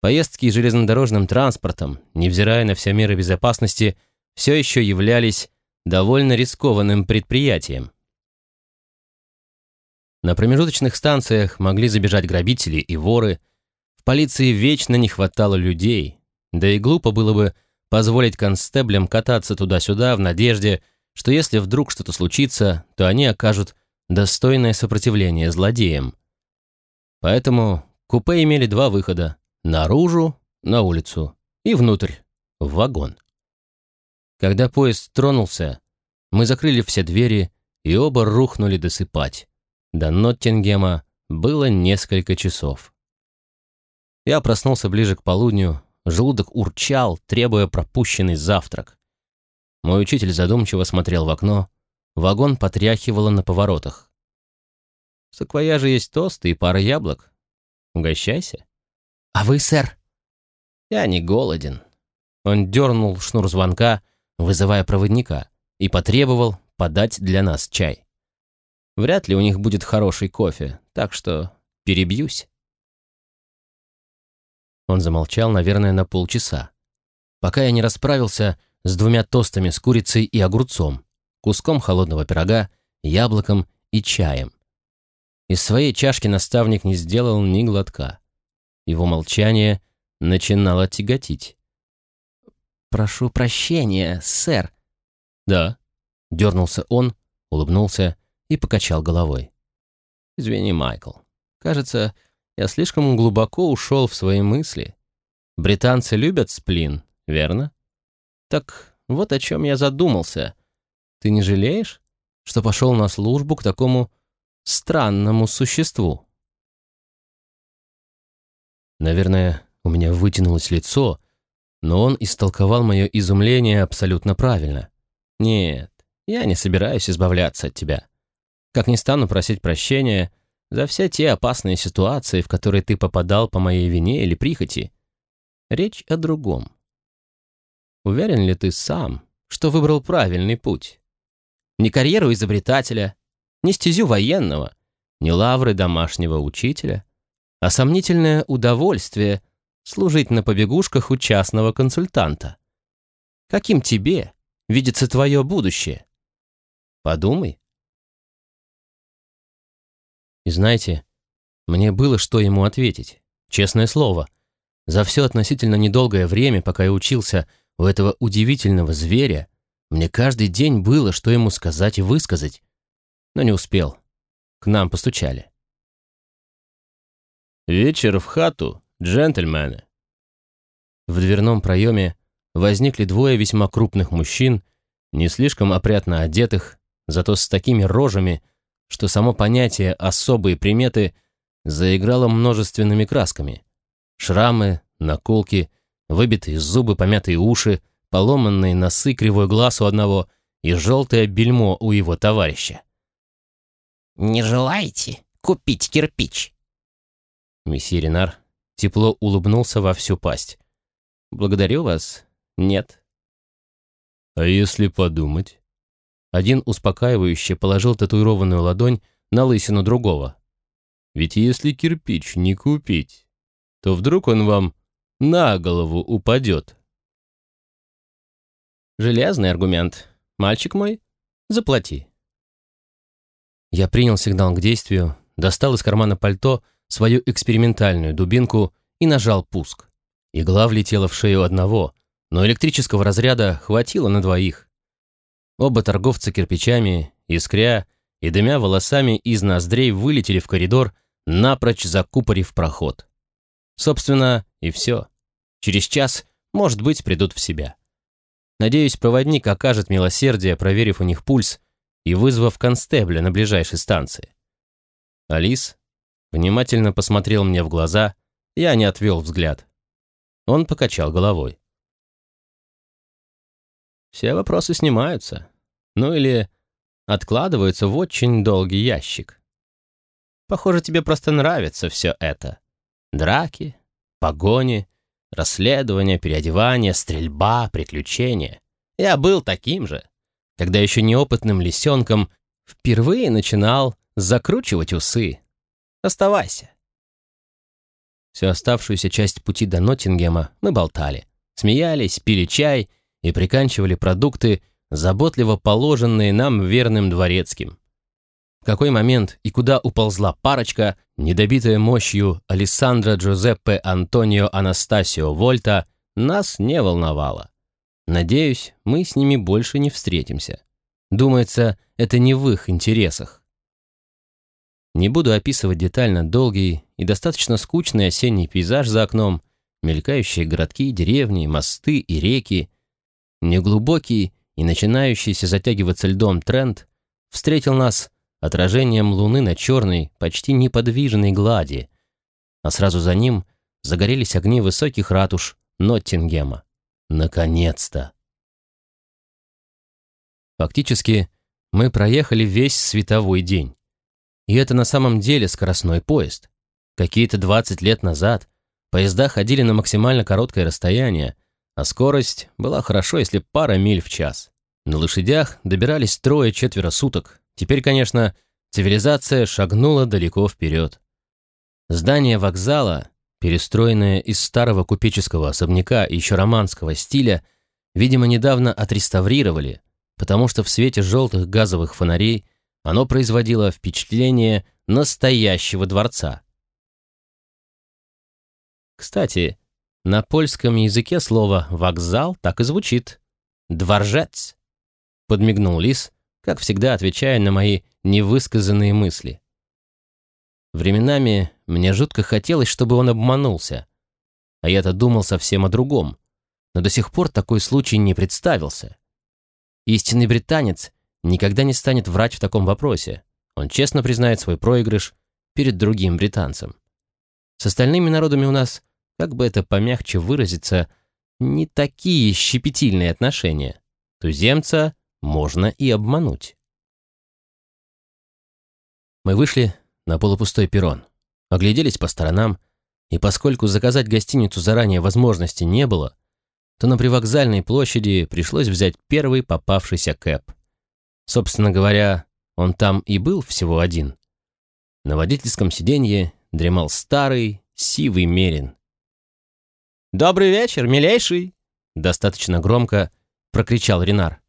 Поездки железнодорожным транспортом, невзирая на все меры безопасности, все еще являлись довольно рискованным предприятием. На промежуточных станциях могли забежать грабители и воры, в полиции вечно не хватало людей, да и глупо было бы позволить констеблям кататься туда-сюда в надежде, что если вдруг что-то случится, то они окажут достойное сопротивление злодеям. Поэтому купе имели два выхода Наружу, на улицу и внутрь, в вагон. Когда поезд тронулся, мы закрыли все двери и оба рухнули досыпать. До Ноттингема было несколько часов. Я проснулся ближе к полудню, желудок урчал, требуя пропущенный завтрак. Мой учитель задумчиво смотрел в окно, вагон потряхивало на поворотах. В саквояже есть тосты и пара яблок. Угощайся. «А вы, сэр?» «Я не голоден». Он дернул шнур звонка, вызывая проводника, и потребовал подать для нас чай. Вряд ли у них будет хороший кофе, так что перебьюсь. Он замолчал, наверное, на полчаса, пока я не расправился с двумя тостами с курицей и огурцом, куском холодного пирога, яблоком и чаем. Из своей чашки наставник не сделал ни глотка. Его молчание начинало тяготить. «Прошу прощения, сэр». «Да», — дернулся он, улыбнулся и покачал головой. «Извини, Майкл. Кажется, я слишком глубоко ушел в свои мысли. Британцы любят сплин, верно? Так вот о чем я задумался. Ты не жалеешь, что пошел на службу к такому странному существу?» Наверное, у меня вытянулось лицо, но он истолковал мое изумление абсолютно правильно. «Нет, я не собираюсь избавляться от тебя. Как не стану просить прощения за все те опасные ситуации, в которые ты попадал по моей вине или прихоти. Речь о другом. Уверен ли ты сам, что выбрал правильный путь? Не карьеру изобретателя, не стезю военного, не лавры домашнего учителя, а сомнительное удовольствие служить на побегушках у частного консультанта. Каким тебе видится твое будущее? Подумай. И знаете, мне было что ему ответить. Честное слово, за все относительно недолгое время, пока я учился у этого удивительного зверя, мне каждый день было, что ему сказать и высказать. Но не успел. К нам постучали. «Вечер в хату, джентльмены!» В дверном проеме возникли двое весьма крупных мужчин, не слишком опрятно одетых, зато с такими рожами, что само понятие «особые приметы» заиграло множественными красками. Шрамы, наколки, выбитые зубы, помятые уши, поломанные носы, кривой глаз у одного и желтое бельмо у его товарища. «Не желаете купить кирпич?» Месье Ренар тепло улыбнулся во всю пасть. «Благодарю вас. Нет». «А если подумать?» Один успокаивающе положил татуированную ладонь на лысину другого. «Ведь если кирпич не купить, то вдруг он вам на голову упадет». «Железный аргумент. Мальчик мой, заплати». Я принял сигнал к действию, достал из кармана пальто свою экспериментальную дубинку и нажал пуск. Игла влетела в шею одного, но электрического разряда хватило на двоих. Оба торговца кирпичами, искря и дымя волосами из ноздрей вылетели в коридор, напрочь закупорив проход. Собственно, и все. Через час, может быть, придут в себя. Надеюсь, проводник окажет милосердие, проверив у них пульс и вызвав констебля на ближайшей станции. Алис внимательно посмотрел мне в глаза, я не отвел взгляд. Он покачал головой. Все вопросы снимаются. Ну или откладываются в очень долгий ящик. Похоже, тебе просто нравится все это. Драки, погони, расследования, переодевания, стрельба, приключения. Я был таким же, когда еще неопытным лисенком впервые начинал закручивать усы. Оставайся. Всю оставшуюся часть пути до Ноттингема мы болтали, смеялись, пили чай и приканчивали продукты, заботливо положенные нам верным дворецким. В какой момент и куда уползла парочка, недобитая мощью Алессандро Джузеппе Антонио Анастасио Вольта, нас не волновало. Надеюсь, мы с ними больше не встретимся. Думается, это не в их интересах. Не буду описывать детально долгий и достаточно скучный осенний пейзаж за окном, мелькающие городки, деревни, мосты и реки. Неглубокий и начинающийся затягиваться льдом тренд встретил нас отражением луны на черной, почти неподвижной глади, а сразу за ним загорелись огни высоких ратуш Ноттингема. Наконец-то! Фактически, мы проехали весь световой день. И это на самом деле скоростной поезд. Какие-то 20 лет назад поезда ходили на максимально короткое расстояние, а скорость была хорошо, если пара миль в час. На лошадях добирались трое-четверо суток. Теперь, конечно, цивилизация шагнула далеко вперед. Здание вокзала, перестроенное из старого купеческого особняка еще романского стиля, видимо, недавно отреставрировали, потому что в свете желтых газовых фонарей оно производило впечатление настоящего дворца. Кстати, на польском языке слово «вокзал» так и звучит «дворжец», — подмигнул Лис, как всегда отвечая на мои невысказанные мысли. Временами мне жутко хотелось, чтобы он обманулся, а я-то думал совсем о другом, но до сих пор такой случай не представился. Истинный британец никогда не станет врать в таком вопросе. Он честно признает свой проигрыш перед другим британцем. С остальными народами у нас, как бы это помягче выразиться, не такие щепетильные отношения. Туземца можно и обмануть. Мы вышли на полупустой перрон, огляделись по сторонам, и поскольку заказать гостиницу заранее возможности не было, то на привокзальной площади пришлось взять первый попавшийся кэп. Собственно говоря, он там и был всего один. На водительском сиденье дремал старый, сивый мерин. «Добрый вечер, милейший!» Достаточно громко прокричал Ренар.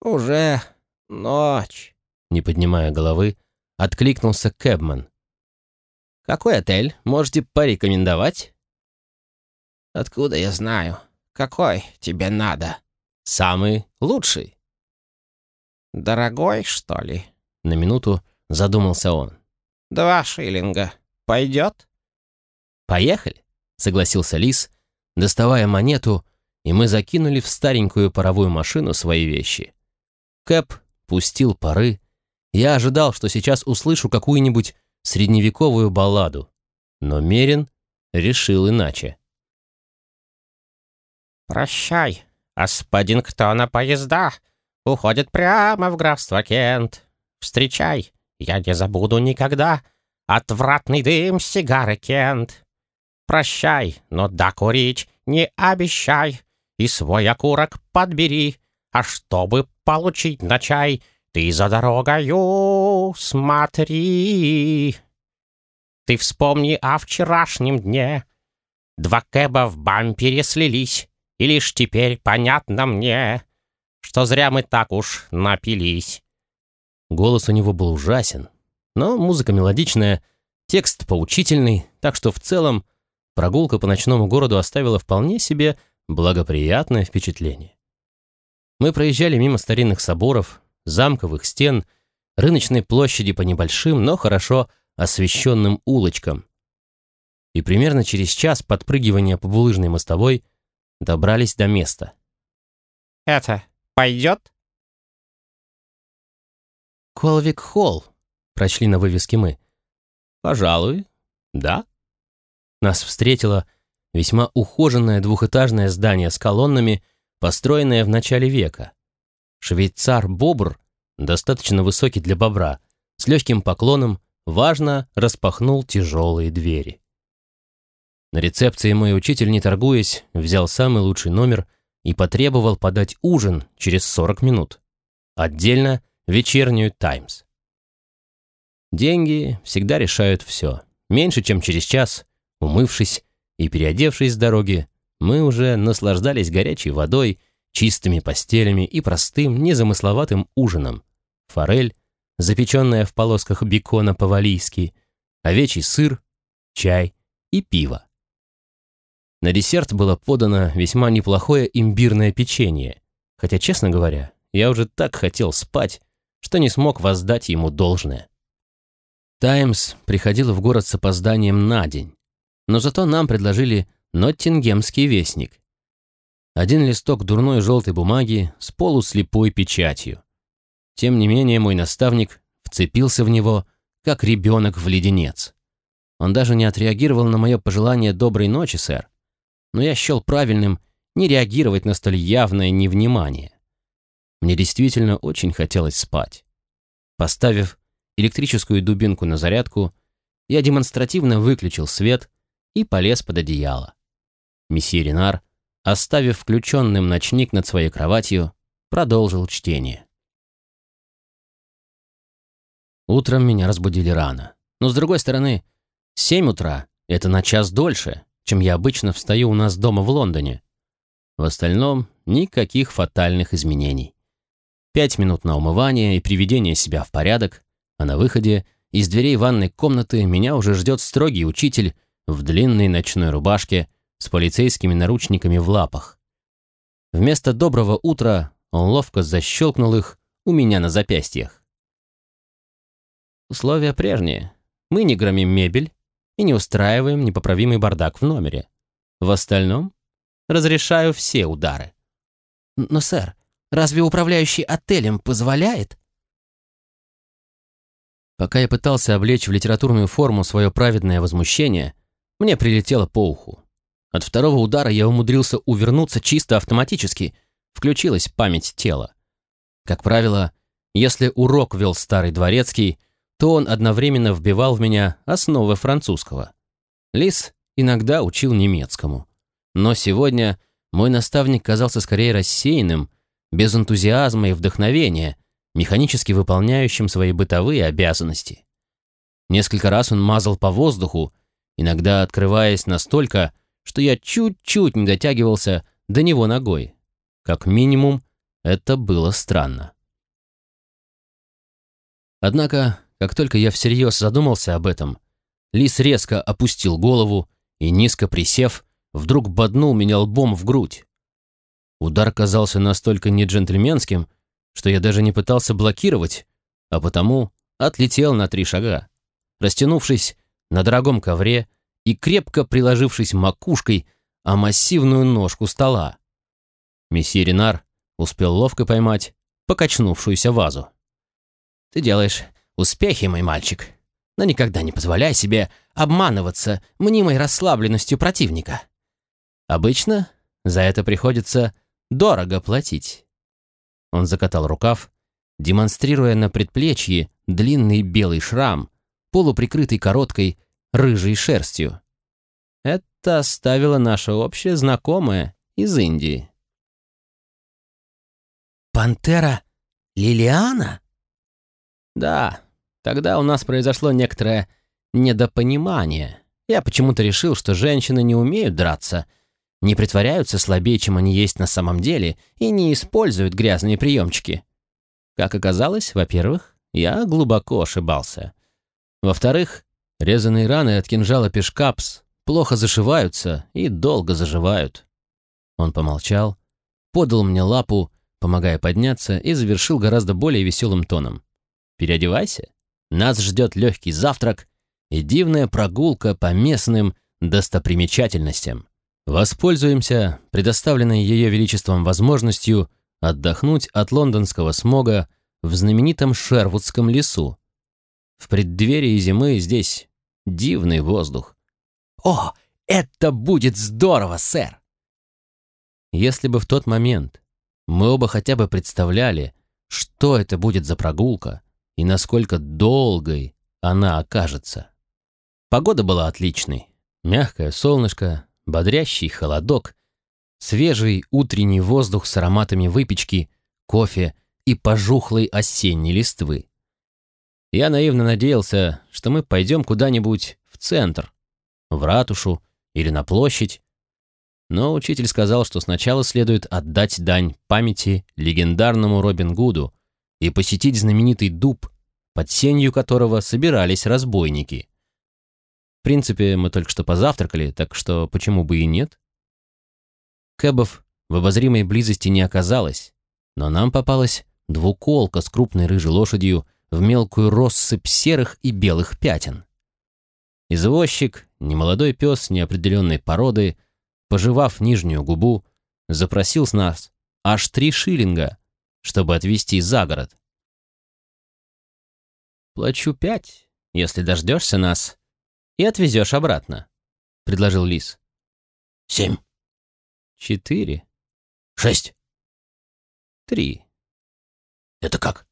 «Уже ночь», — не поднимая головы, откликнулся Кэбман. «Какой отель можете порекомендовать?» «Откуда я знаю? Какой тебе надо?» «Самый лучший». «Дорогой, что ли?» На минуту задумался он. «Два шиллинга. Пойдет?» «Поехали», — согласился Лис, доставая монету, и мы закинули в старенькую паровую машину свои вещи. Кэп пустил пары. Я ожидал, что сейчас услышу какую-нибудь средневековую балладу, но Мерин решил иначе. «Прощай, Господин кто на поезда уходит прямо в графство Кент. Встречай, я не забуду никогда отвратный дым сигары Кент. Прощай, но докурить не обещай, и свой окурок подбери, а чтобы получить на чай, ты за дорогою смотри. Ты вспомни о вчерашнем дне. Два кэба в бампере слились, и лишь теперь понятно мне, что зря мы так уж напились. Голос у него был ужасен, но музыка мелодичная, текст поучительный, так что в целом прогулка по ночному городу оставила вполне себе благоприятное впечатление. Мы проезжали мимо старинных соборов, замковых стен, рыночной площади по небольшим, но хорошо освещенным улочкам. И примерно через час подпрыгивания по булыжной мостовой добрались до места. «Это пойдет?» «Колвик Холл», — прочли на вывеске мы. «Пожалуй, да». Нас встретило весьма ухоженное двухэтажное здание с колоннами, построенное в начале века. Швейцар-бобр, достаточно высокий для бобра, с легким поклоном, важно распахнул тяжелые двери. На рецепции мой учитель, не торгуясь, взял самый лучший номер и потребовал подать ужин через 40 минут. Отдельно вечернюю «Таймс». Деньги всегда решают все. Меньше чем через час, умывшись и переодевшись с дороги, мы уже наслаждались горячей водой, чистыми постелями и простым, незамысловатым ужином. Форель, запеченная в полосках бекона по-валийски, овечий сыр, чай и пиво. На десерт было подано весьма неплохое имбирное печенье, хотя, честно говоря, я уже так хотел спать, что не смог воздать ему должное. «Таймс» приходил в город с опозданием на день, но зато нам предложили «Ноттингемский вестник». Один листок дурной желтой бумаги с полуслепой печатью. Тем не менее, мой наставник вцепился в него, как ребенок в леденец. Он даже не отреагировал на мое пожелание доброй ночи, сэр, но я счел правильным не реагировать на столь явное невнимание. Мне действительно очень хотелось спать. Поставив электрическую дубинку на зарядку, я демонстративно выключил свет и полез под одеяло. Месье Ренар, оставив включенным ночник над своей кроватью, продолжил чтение. Утром меня разбудили рано. Но, с другой стороны, семь утра — это на час дольше, чем я обычно встаю у нас дома в Лондоне. В остальном никаких фатальных изменений. Пять минут на умывание и приведение себя в порядок, а на выходе из дверей ванной комнаты меня уже ждет строгий учитель в длинной ночной рубашке с полицейскими наручниками в лапах. Вместо доброго утра он ловко защелкнул их у меня на запястьях. Условия прежние. Мы не громим мебель, и не устраиваем непоправимый бардак в номере. В остальном разрешаю все удары. Но, сэр, разве управляющий отелем позволяет? Пока я пытался облечь в литературную форму свое праведное возмущение, мне прилетело по уху. От второго удара я умудрился увернуться чисто автоматически, включилась память тела. Как правило, если урок вел старый дворецкий, то он одновременно вбивал в меня основы французского. Лис иногда учил немецкому. Но сегодня мой наставник казался скорее рассеянным, без энтузиазма и вдохновения, механически выполняющим свои бытовые обязанности. Несколько раз он мазал по воздуху, иногда открываясь настолько, что я чуть-чуть не дотягивался до него ногой. Как минимум, это было странно. Однако как только я всерьез задумался об этом, лис резко опустил голову и, низко присев, вдруг боднул меня лбом в грудь. Удар казался настолько неджентльменским, что я даже не пытался блокировать, а потому отлетел на три шага, растянувшись на дорогом ковре и крепко приложившись макушкой о массивную ножку стола. Месье Ренар успел ловко поймать покачнувшуюся вазу. «Ты делаешь Успехи, мой мальчик. Но никогда не позволяй себе обманываться мнимой расслабленностью противника. Обычно за это приходится дорого платить». Он закатал рукав, демонстрируя на предплечье длинный белый шрам, полуприкрытый короткой рыжей шерстью. Это оставила наша общая знакомая из Индии. «Пантера Лилиана?» Да, тогда у нас произошло некоторое недопонимание. Я почему-то решил, что женщины не умеют драться, не притворяются слабее, чем они есть на самом деле, и не используют грязные приемчики. Как оказалось, во-первых, я глубоко ошибался. Во-вторых, резаные раны от кинжала пешкапс плохо зашиваются и долго заживают. Он помолчал, подал мне лапу, помогая подняться, и завершил гораздо более веселым тоном. «Переодевайся. Нас ждет легкий завтрак и дивная прогулка по местным достопримечательностям. Воспользуемся предоставленной Ее Величеством возможностью отдохнуть от лондонского смога в знаменитом Шервудском лесу. В преддверии зимы здесь дивный воздух. «О, это будет здорово, сэр!» Если бы в тот момент мы оба хотя бы представляли, что это будет за прогулка и насколько долгой она окажется. Погода была отличной. Мягкое солнышко, бодрящий холодок, свежий утренний воздух с ароматами выпечки, кофе и пожухлой осенней листвы. Я наивно надеялся, что мы пойдем куда-нибудь в центр, в ратушу или на площадь, но учитель сказал, что сначала следует отдать дань памяти легендарному Робин Гуду и посетить знаменитый дуб, под сенью которого собирались разбойники. В принципе, мы только что позавтракали, так что почему бы и нет? Кэбов в обозримой близости не оказалось, но нам попалась двуколка с крупной рыжей лошадью в мелкую россыпь серых и белых пятен. Извозчик, немолодой пес неопределенной породы, пожевав нижнюю губу, запросил с нас аж три шиллинга, чтобы отвезти за город. «Плачу пять, если дождешься нас и отвезешь обратно», — предложил Лис. «Семь». «Четыре». «Шесть». «Три». «Это как?»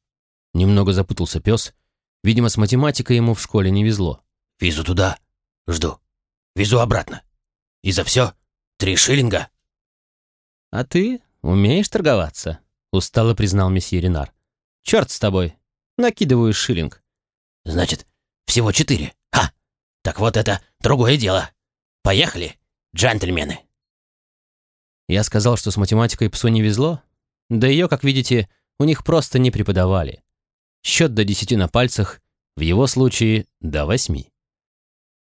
Немного запутался пес. Видимо, с математикой ему в школе не везло. «Везу туда. Жду. Везу обратно. И за все три шиллинга». «А ты умеешь торговаться?» — устало признал месье Ренар. «Черт с тобой. Накидываю шиллинг». «Значит, всего четыре. Ха! Так вот это другое дело. Поехали, джентльмены». Я сказал, что с математикой псу не везло. Да ее, как видите, у них просто не преподавали. Счет до десяти на пальцах, в его случае до восьми.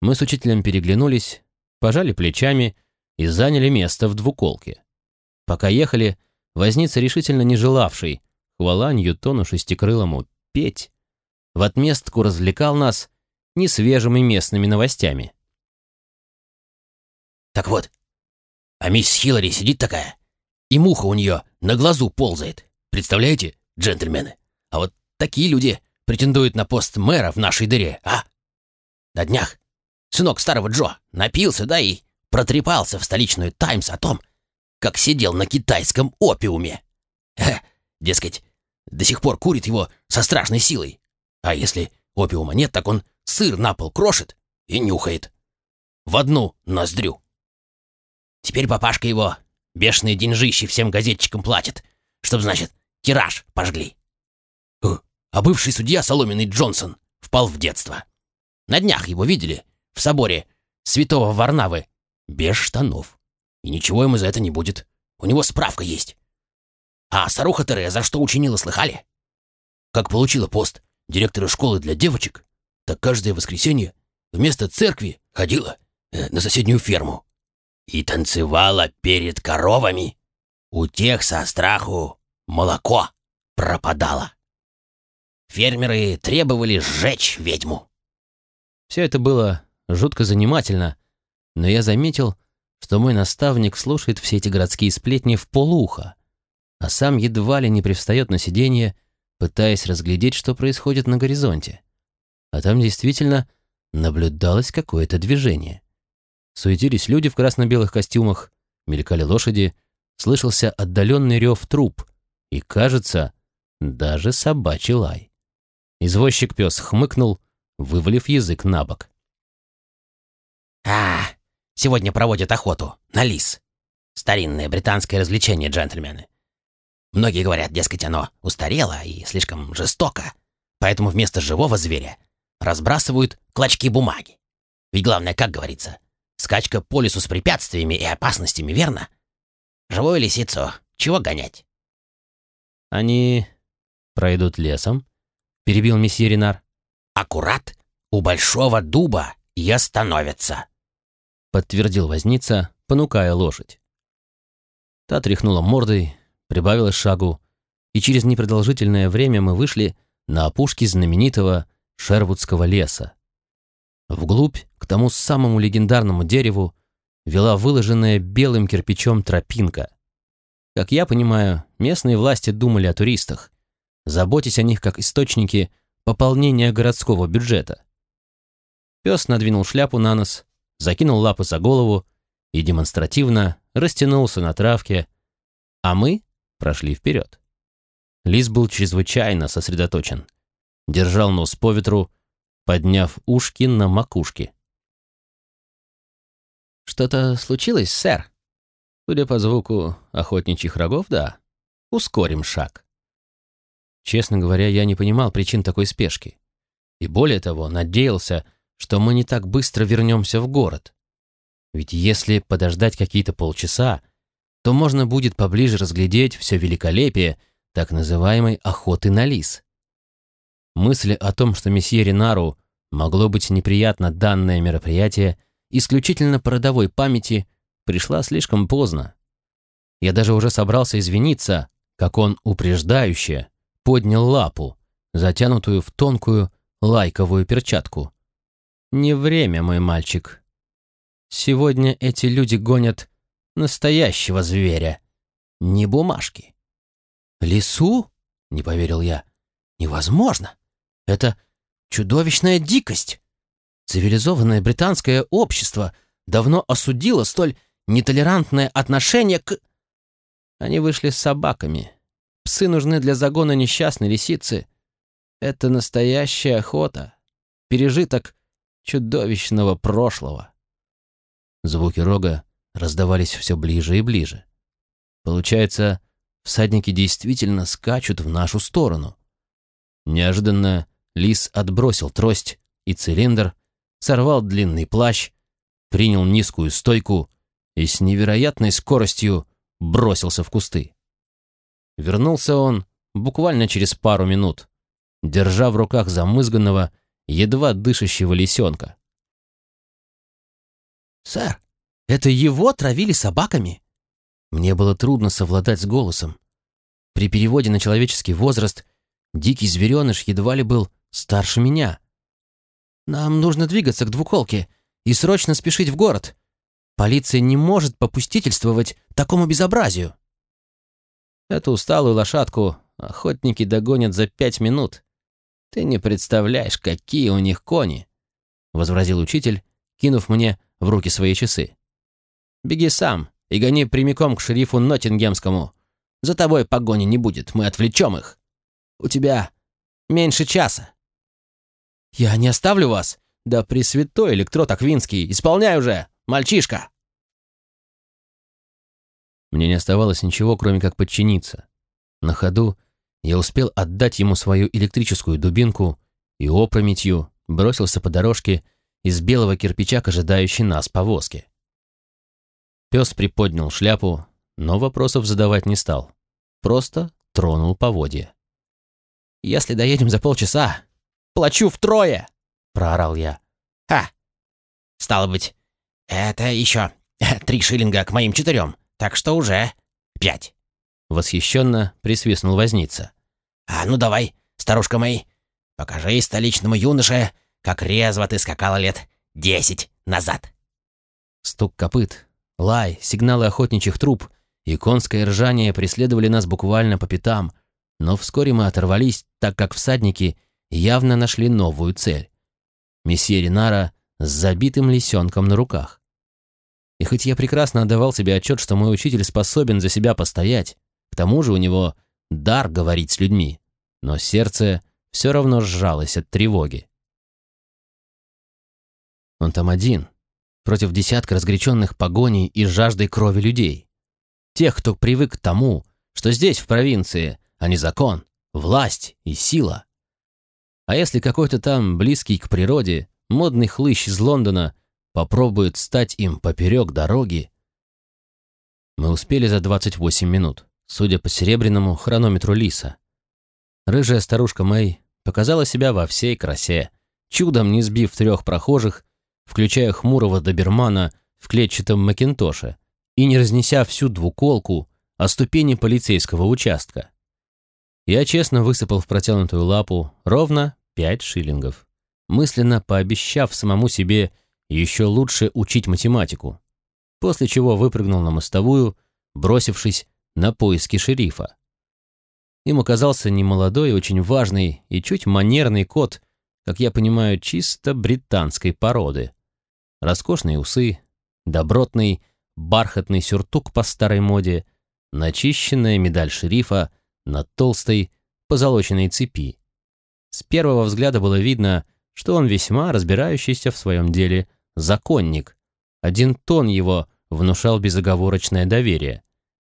Мы с учителем переглянулись, пожали плечами и заняли место в двуколке. Пока ехали, возница решительно не желавший, хвала Ньютону шестикрылому, петь, в отместку развлекал нас несвежими местными новостями. «Так вот, а мисс Хиллари сидит такая, и муха у нее на глазу ползает. Представляете, джентльмены? А вот такие люди претендуют на пост мэра в нашей дыре, а? На днях сынок старого Джо напился, да, и протрепался в столичную «Таймс» о том, как сидел на китайском опиуме. Э, дескать, до сих пор курит его со страшной силой. А если опиума нет, так он сыр на пол крошит и нюхает. В одну ноздрю. Теперь папашка его бешеные деньжищи всем газетчикам платит, чтоб, значит, тираж пожгли. А бывший судья Соломенный Джонсон впал в детство. На днях его видели в соборе святого Варнавы без штанов. И ничего ему за это не будет. У него справка есть. А старуха Тереза что учинила, слыхали? Как получила пост директора школы для девочек, так каждое воскресенье вместо церкви ходила э, на соседнюю ферму и танцевала перед коровами. У тех со страху молоко пропадало. Фермеры требовали сжечь ведьму. Все это было жутко занимательно, но я заметил, что мой наставник слушает все эти городские сплетни в полуха, а сам едва ли не привстает на сиденье, пытаясь разглядеть, что происходит на горизонте. А там действительно наблюдалось какое-то движение. Суетились люди в красно-белых костюмах, мелькали лошади, слышался отдаленный рев труп и, кажется, даже собачий лай. Извозчик-пес хмыкнул, вывалив язык на бок. «А, сегодня проводят охоту на лис. Старинное британское развлечение, джентльмены. Многие говорят, дескать, оно устарело и слишком жестоко, поэтому вместо живого зверя разбрасывают клочки бумаги. Ведь главное, как говорится, скачка по лесу с препятствиями и опасностями, верно? Живую лисицу, чего гонять? Они пройдут лесом? Перебил месье Ренар. Аккурат у большого дуба и остановятся. Подтвердил возница, понукая лошадь. Та тряхнула мордой, прибавила шагу, и через непродолжительное время мы вышли на опушке знаменитого Шервудского леса. Вглубь, к тому самому легендарному дереву, вела выложенная белым кирпичом тропинка. Как я понимаю, местные власти думали о туристах, заботясь о них как источники пополнения городского бюджета. Пес надвинул шляпу на нос, закинул лапы за голову и демонстративно растянулся на травке, а мы прошли вперед. Лис был чрезвычайно сосредоточен. Держал нос по ветру, подняв ушки на макушке. «Что-то случилось, сэр?» Судя по звуку охотничьих рогов, да. Ускорим шаг. Честно говоря, я не понимал причин такой спешки. И более того, надеялся, что мы не так быстро вернемся в город. Ведь если подождать какие-то полчаса, то можно будет поближе разглядеть все великолепие так называемой охоты на лис. Мысли о том, что месье Ренару могло быть неприятно данное мероприятие, исключительно по родовой памяти, пришла слишком поздно. Я даже уже собрался извиниться, как он упреждающе поднял лапу, затянутую в тонкую лайковую перчатку. «Не время, мой мальчик. Сегодня эти люди гонят настоящего зверя, не бумажки». «Лису?» — не поверил я. «Невозможно. Это чудовищная дикость. Цивилизованное британское общество давно осудило столь нетолерантное отношение к... Они вышли с собаками. Псы нужны для загона несчастной лисицы. Это настоящая охота. Пережиток чудовищного прошлого. Звуки рога раздавались все ближе и ближе. Получается, всадники действительно скачут в нашу сторону. Неожиданно лис отбросил трость и цилиндр, сорвал длинный плащ, принял низкую стойку и с невероятной скоростью бросился в кусты. Вернулся он буквально через пару минут, держа в руках замызганного, едва дышащего лисенка. «Сэр, это его травили собаками?» Мне было трудно совладать с голосом. При переводе на человеческий возраст дикий звереныш едва ли был старше меня. «Нам нужно двигаться к двуколке и срочно спешить в город. Полиция не может попустительствовать такому безобразию». Эту усталую лошадку охотники догонят за пять минут. Ты не представляешь, какие у них кони, — возразил учитель, кинув мне в руки свои часы. Беги сам и гони прямиком к шерифу Ноттингемскому. За тобой погони не будет, мы отвлечем их. У тебя меньше часа. Я не оставлю вас. Да пресвятой электрот Аквинский, исполняй уже, мальчишка. Мне не оставалось ничего, кроме как подчиниться. На ходу я успел отдать ему свою электрическую дубинку и опрометью бросился по дорожке из белого кирпича к ожидающей нас повозке. Пес приподнял шляпу, но вопросов задавать не стал. Просто тронул поводья. «Если доедем за полчаса, плачу втрое!» — проорал я. «Ха! Стало быть, это еще три шиллинга к моим четырем так что уже пять». Восхищенно присвистнул возница. «А ну давай, старушка моя, покажи столичному юноше, как резво ты скакала лет десять назад». Стук копыт, лай, сигналы охотничьих труп и конское ржание преследовали нас буквально по пятам, но вскоре мы оторвались, так как всадники явно нашли новую цель. Месье Ринара с забитым лисенком на руках. И хоть я прекрасно отдавал себе отчет, что мой учитель способен за себя постоять, к тому же у него дар говорить с людьми, но сердце все равно сжалось от тревоги. Он там один, против десятка разгоряченных погоней и жаждой крови людей. Тех, кто привык к тому, что здесь, в провинции, а не закон, власть и сила. А если какой-то там близкий к природе, модный хлыщ из Лондона попробует стать им поперек дороги... Мы успели за 28 минут, судя по серебряному хронометру Лиса. Рыжая старушка Мэй показала себя во всей красе, чудом не сбив трех прохожих, включая хмурого добермана в клетчатом макинтоше, и не разнеся всю двуколку о ступени полицейского участка. Я честно высыпал в протянутую лапу ровно пять шиллингов, мысленно пообещав самому себе еще лучше учить математику, после чего выпрыгнул на мостовую, бросившись на поиски шерифа. Им оказался немолодой, очень важный и чуть манерный кот, как я понимаю, чисто британской породы. Роскошные усы, добротный, бархатный сюртук по старой моде, начищенная медаль шерифа на толстой позолоченной цепи. С первого взгляда было видно, что он весьма разбирающийся в своем деле законник. Один тон его внушал безоговорочное доверие.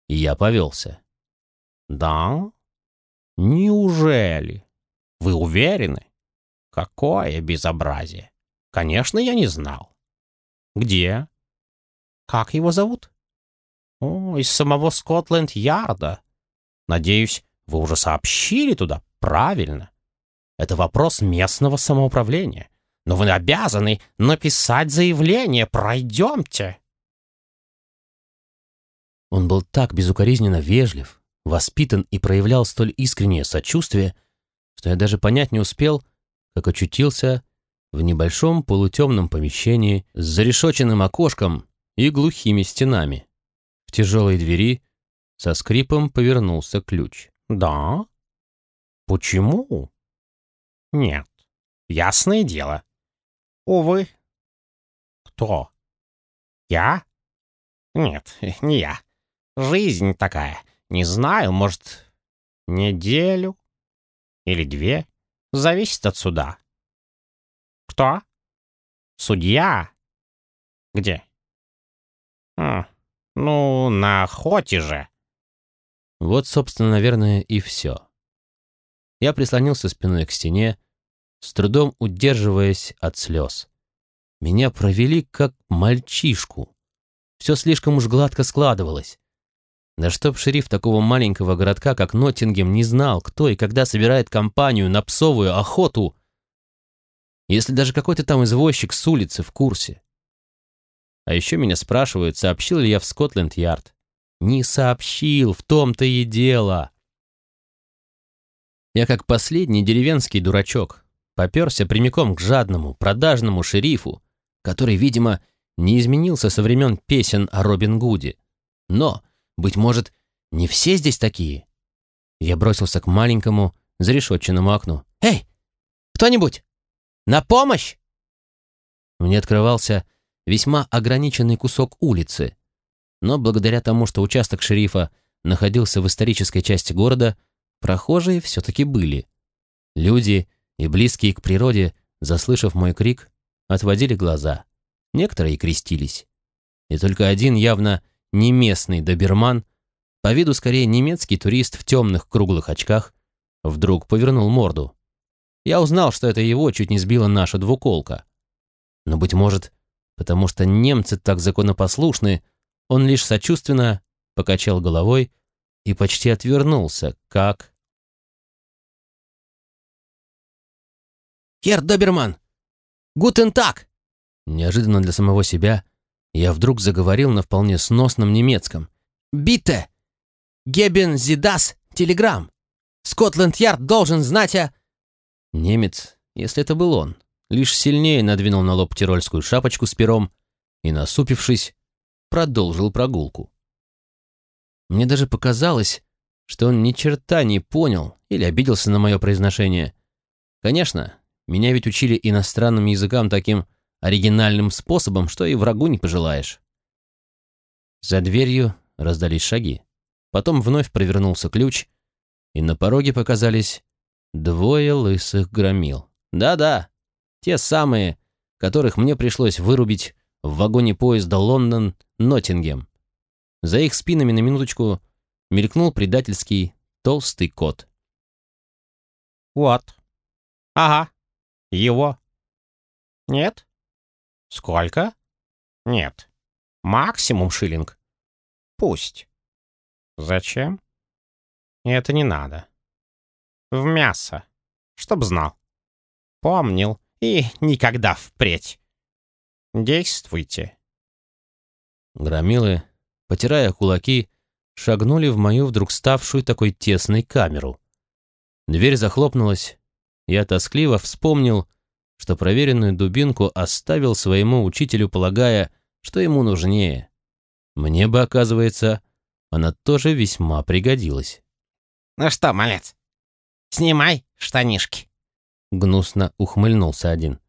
И я повелся. «Да? Неужели? Вы уверены? Какое безобразие! Конечно, я не знал. Где? Как его зовут? О, из самого Скотленд-Ярда. Надеюсь, вы уже сообщили туда правильно. Это вопрос местного самоуправления. Но вы обязаны написать заявление. Пройдемте. Он был так безукоризненно вежлив, воспитан и проявлял столь искреннее сочувствие, что я даже понять не успел, как очутился в небольшом полутемном помещении с зарешоченным окошком и глухими стенами. В тяжелой двери со скрипом повернулся ключ. «Да? Почему?» «Нет, ясное дело. Увы». «Кто? Я?» «Нет, не я. Жизнь такая. Не знаю, может, неделю или две. Зависит от суда». «Кто?» «Судья». «Где?» «Хм, ну, на охоте же». Вот, собственно, наверное, и все. Я прислонился спиной к стене, с трудом удерживаясь от слез. Меня провели как мальчишку. Все слишком уж гладко складывалось. Да чтоб шериф такого маленького городка, как Ноттингем, не знал, кто и когда собирает компанию на псовую охоту, если даже какой-то там извозчик с улицы в курсе. А еще меня спрашивают, сообщил ли я в Скотленд-Ярд. Не сообщил, в том-то и дело. Я как последний деревенский дурачок поперся прямиком к жадному, продажному шерифу, который, видимо, не изменился со времен песен о Робин Гуде. Но, быть может, не все здесь такие. Я бросился к маленькому, зарешетченному окну. «Эй, кто-нибудь! На помощь!» Мне открывался весьма ограниченный кусок улицы, но благодаря тому, что участок шерифа находился в исторической части города, прохожие все-таки были. Люди и близкие к природе, заслышав мой крик, отводили глаза. Некоторые крестились. И только один явно не местный доберман, по виду скорее немецкий турист в темных круглых очках, вдруг повернул морду. Я узнал, что это его чуть не сбила наша двуколка. Но, быть может, потому что немцы так законопослушны, он лишь сочувственно покачал головой и почти отвернулся, как... «Хер Доберман! Гутен так!» Неожиданно для самого себя я вдруг заговорил на вполне сносном немецком. «Битте! Гебен Зидас телеграмм! Скотленд-Ярд должен знать о...» Немец, если это был он, лишь сильнее надвинул на лоб тирольскую шапочку с пером и, насупившись, продолжил прогулку. Мне даже показалось, что он ни черта не понял или обиделся на мое произношение. Конечно, меня ведь учили иностранным языкам таким оригинальным способом, что и врагу не пожелаешь. За дверью раздались шаги. Потом вновь провернулся ключ, и на пороге показались двое лысых громил. Да-да, те самые, которых мне пришлось вырубить в вагоне поезда Лондон-Ноттингем. За их спинами на минуточку мелькнул предательский толстый кот. «Вот. Ага. Его. Нет? Сколько? Нет. Максимум шиллинг. Пусть. Зачем? Это не надо. В мясо. Чтоб знал. Помнил и никогда впредь. Действуйте. Громилы, потирая кулаки, шагнули в мою вдруг ставшую такой тесной камеру. Дверь захлопнулась. Я тоскливо вспомнил, что проверенную дубинку оставил своему учителю, полагая, что ему нужнее. Мне бы, оказывается, она тоже весьма пригодилась. «Ну что, малец, снимай штанишки!» Гнусно ухмыльнулся один.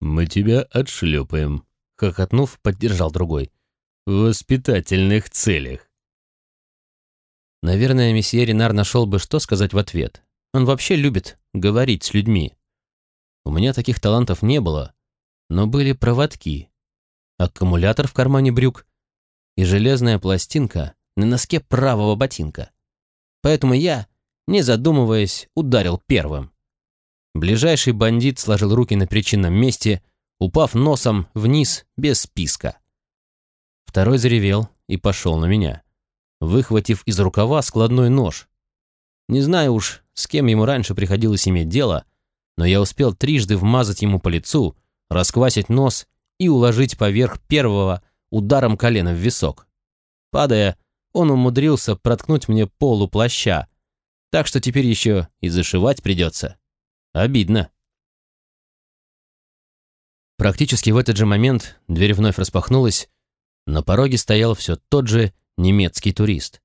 «Мы тебя отшлепаем», — хохотнув, поддержал другой. «В воспитательных целях». Наверное, месье Ренар нашел бы, что сказать в ответ. Он вообще любит говорить с людьми. У меня таких талантов не было, но были проводки, аккумулятор в кармане брюк и железная пластинка на носке правого ботинка. Поэтому я, не задумываясь, ударил первым. Ближайший бандит сложил руки на причинном месте, упав носом вниз без списка. Второй заревел и пошел на меня, выхватив из рукава складной нож. Не знаю уж, с кем ему раньше приходилось иметь дело, но я успел трижды вмазать ему по лицу, расквасить нос и уложить поверх первого ударом колена в висок. Падая, он умудрился проткнуть мне полу плаща, так что теперь еще и зашивать придется. Обидно. Практически в этот же момент дверь вновь распахнулась, на пороге стоял все тот же немецкий турист.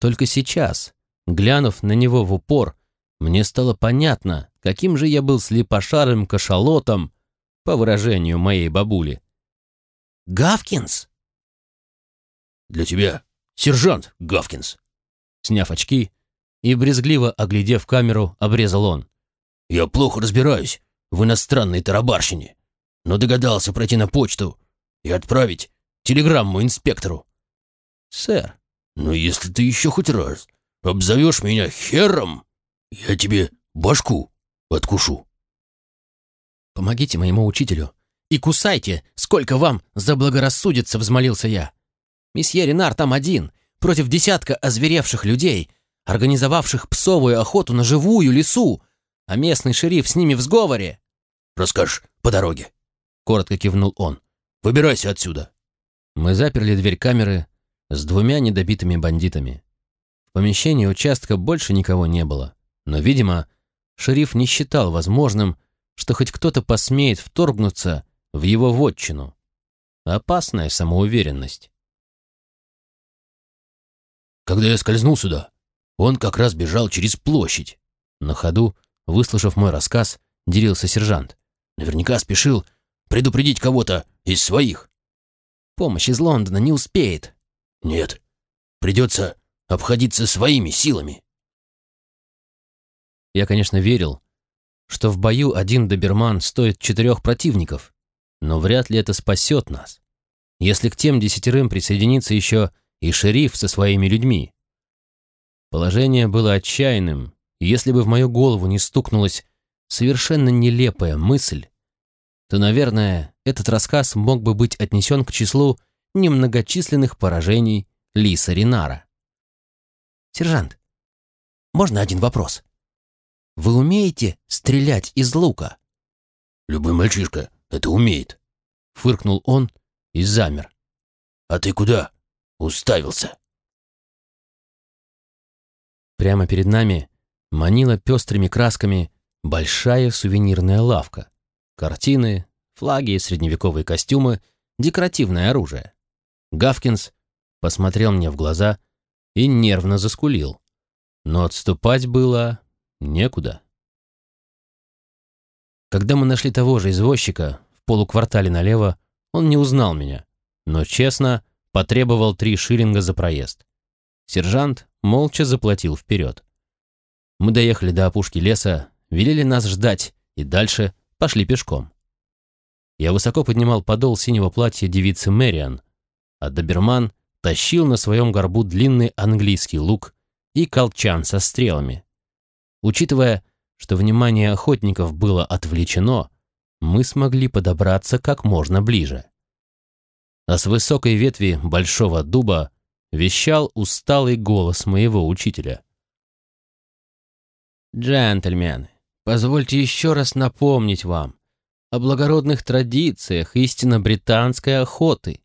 Только сейчас, глянув на него в упор, мне стало понятно, каким же я был слепошарым кашалотом, по выражению моей бабули. «Гавкинс!» «Для тебя, сержант Гавкинс!» Сняв очки и брезгливо оглядев камеру, обрезал он. «Я плохо разбираюсь в иностранной тарабарщине, но догадался пройти на почту и отправить телеграмму инспектору». «Сэр, но если ты еще хоть раз обзовешь меня хером, я тебе башку откушу». «Помогите моему учителю и кусайте, сколько вам заблагорассудится», — взмолился я. «Месье Ренар там один, против десятка озверевших людей, организовавших псовую охоту на живую лису, а местный шериф с ними в сговоре». «Расскажешь по дороге», — коротко кивнул он. «Выбирайся отсюда». Мы заперли дверь камеры с двумя недобитыми бандитами. В помещении участка больше никого не было, но, видимо, шериф не считал возможным, что хоть кто-то посмеет вторгнуться в его вотчину. Опасная самоуверенность. Когда я скользнул сюда, он как раз бежал через площадь. На ходу, выслушав мой рассказ, делился сержант. Наверняка спешил предупредить кого-то из своих. Помощь из Лондона не успеет. Нет, придется обходиться своими силами. Я, конечно, верил, что в бою один доберман стоит четырех противников, но вряд ли это спасет нас, если к тем десятерым присоединится еще и шериф со своими людьми. Положение было отчаянным, и если бы в мою голову не стукнулась совершенно нелепая мысль, то, наверное, этот рассказ мог бы быть отнесен к числу немногочисленных поражений Лиса Ринара. «Сержант, можно один вопрос?» Вы умеете стрелять из лука?» «Любой мальчишка это умеет», — фыркнул он и замер. «А ты куда уставился?» Прямо перед нами манила пестрыми красками большая сувенирная лавка. Картины, флаги, средневековые костюмы, декоративное оружие. Гавкинс посмотрел мне в глаза и нервно заскулил. Но отступать было Некуда. Когда мы нашли того же извозчика в полуквартале налево, он не узнал меня, но честно потребовал три шиллинга за проезд. Сержант молча заплатил вперед. Мы доехали до опушки леса, велели нас ждать и дальше пошли пешком. Я высоко поднимал подол синего платья девицы Мэриан, а доберман тащил на своем горбу длинный английский лук и колчан со стрелами. Учитывая, что внимание охотников было отвлечено, мы смогли подобраться как можно ближе. А с высокой ветви большого дуба вещал усталый голос моего учителя. «Джентльмены, позвольте еще раз напомнить вам о благородных традициях истинно британской охоты.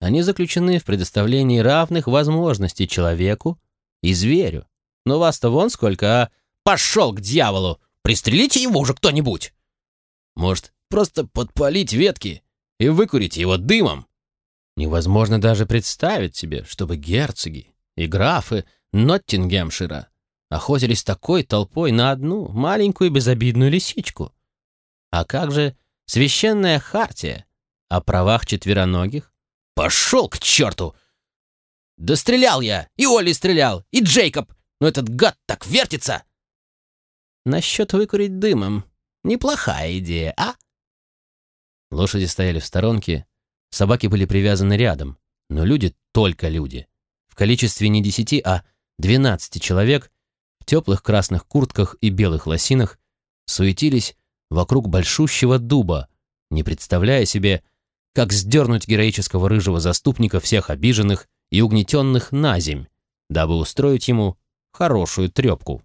Они заключены в предоставлении равных возможностей человеку и зверю. Но вас-то вон сколько, а? Пошел к дьяволу! Пристрелите его уже кто-нибудь!» Может, просто подпалить ветки и выкурить его дымом? Невозможно даже представить себе, чтобы герцоги и графы Ноттингемшира охотились такой толпой на одну маленькую безобидную лисичку. А как же священная хартия о правах четвероногих? Пошел к черту! Да стрелял я, и Олли стрелял, и Джейкоб, но этот гад так вертится! Насчет выкурить дымом Неплохая идея, а?» Лошади стояли в сторонке, собаки были привязаны рядом, но люди только люди. В количестве не десяти, а двенадцати человек в теплых красных куртках и белых лосинах суетились вокруг большущего дуба, не представляя себе, как сдернуть героического рыжего заступника всех обиженных и угнетенных на земь, дабы устроить ему хорошую трепку.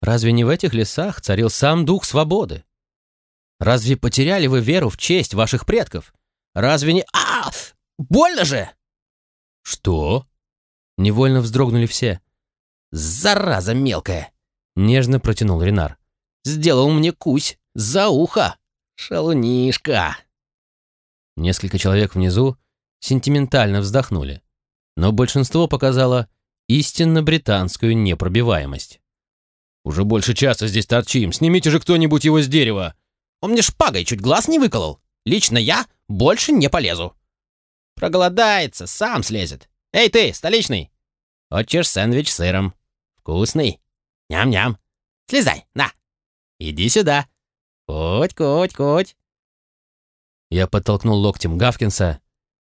Разве не в этих лесах царил сам дух свободы? Разве потеряли вы веру в честь ваших предков? Разве не... А! Больно же!» «Что?» Невольно вздрогнули все. «Зараза мелкая!» Нежно протянул Ренар. «Сделал мне кусь за ухо! Шалунишка!» Несколько человек внизу сентиментально вздохнули, но большинство показало истинно британскую непробиваемость. «Уже больше часа здесь торчим. Снимите же кто-нибудь его с дерева!» «Он мне шпагой чуть глаз не выколол. Лично я больше не полезу». «Проголодается, сам слезет. Эй ты, столичный! Хочешь сэндвич с сыром? Вкусный? Ням-ням. Слезай, на! Иди сюда. Куть, куть, куть!» Я подтолкнул локтем Гавкинса,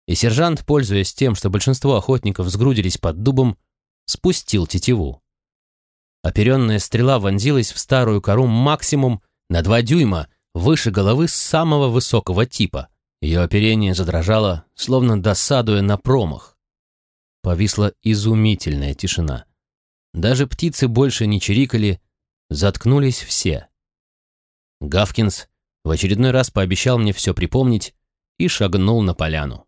и сержант, пользуясь тем, что большинство охотников сгрудились под дубом, спустил тетиву. Оперенная стрела вонзилась в старую кору максимум на два дюйма выше головы самого высокого типа. Ее оперение задрожало, словно досадуя на промах. Повисла изумительная тишина. Даже птицы больше не чирикали, заткнулись все. Гавкинс в очередной раз пообещал мне все припомнить и шагнул на поляну.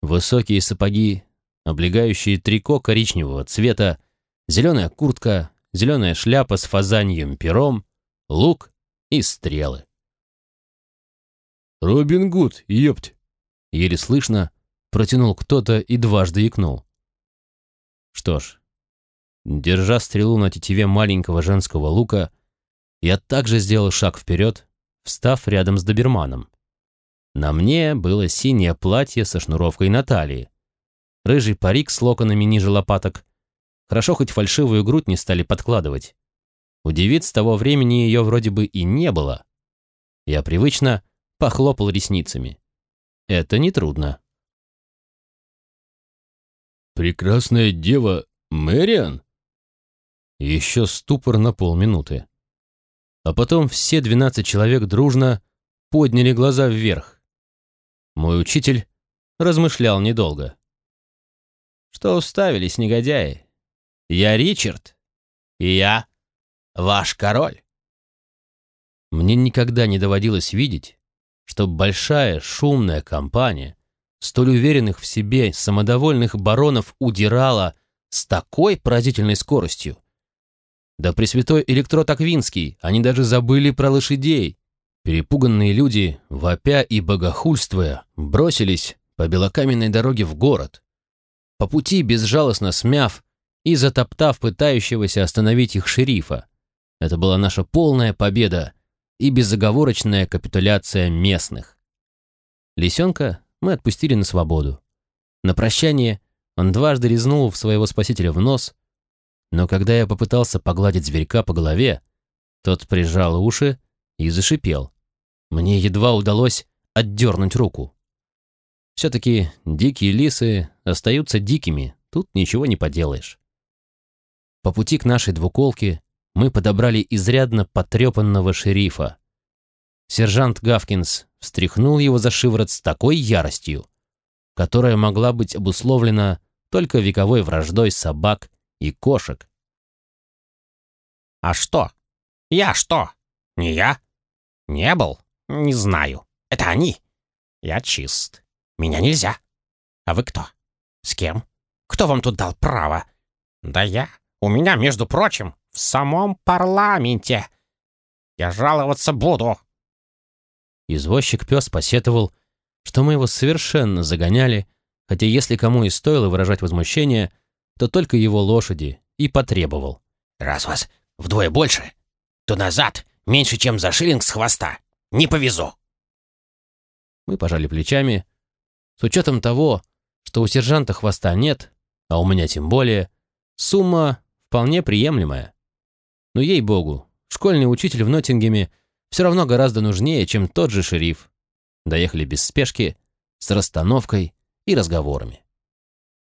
Высокие сапоги, облегающие трико коричневого цвета, зеленая куртка, зеленая шляпа с фазаньем пером, лук и стрелы. «Робин Гуд, ёпть!» Еле слышно, протянул кто-то и дважды икнул. Что ж, держа стрелу на тетиве маленького женского лука, я также сделал шаг вперед, встав рядом с доберманом. На мне было синее платье со шнуровкой на талии, рыжий парик с локонами ниже лопаток, Хорошо, хоть фальшивую грудь не стали подкладывать. У девиц того времени ее вроде бы и не было. Я привычно похлопал ресницами. Это нетрудно. «Прекрасная дева Мэриан?» Еще ступор на полминуты. А потом все двенадцать человек дружно подняли глаза вверх. Мой учитель размышлял недолго. «Что уставились, негодяи? Я Ричард, и я ваш король. Мне никогда не доводилось видеть, что большая шумная компания столь уверенных в себе самодовольных баронов удирала с такой поразительной скоростью. Да пресвятой электрот Аквинский, они даже забыли про лошадей. Перепуганные люди, вопя и богохульствуя, бросились по белокаменной дороге в город. По пути, безжалостно смяв и затоптав пытающегося остановить их шерифа. Это была наша полная победа и безоговорочная капитуляция местных. Лисенка мы отпустили на свободу. На прощание он дважды резнул в своего спасителя в нос, но когда я попытался погладить зверька по голове, тот прижал уши и зашипел. Мне едва удалось отдернуть руку. Все-таки дикие лисы остаются дикими, тут ничего не поделаешь. По пути к нашей двуколке мы подобрали изрядно потрепанного шерифа. Сержант Гавкинс встряхнул его за шиворот с такой яростью, которая могла быть обусловлена только вековой враждой собак и кошек. «А что? Я что? Не я? Не был? Не знаю. Это они. Я чист. Меня нельзя. А вы кто? С кем? Кто вам тут дал право? Да я. У меня, между прочим, в самом парламенте. Я жаловаться буду. Извозчик-пес посетовал, что мы его совершенно загоняли, хотя если кому и стоило выражать возмущение, то только его лошади, и потребовал. «Раз вас вдвое больше, то назад меньше, чем за шиллинг с хвоста. Не повезу!» Мы пожали плечами. С учетом того, что у сержанта хвоста нет, а у меня тем более, сумма вполне приемлемая. Но ей-богу, школьный учитель в Ноттингеме все равно гораздо нужнее, чем тот же шериф. Доехали без спешки, с расстановкой и разговорами.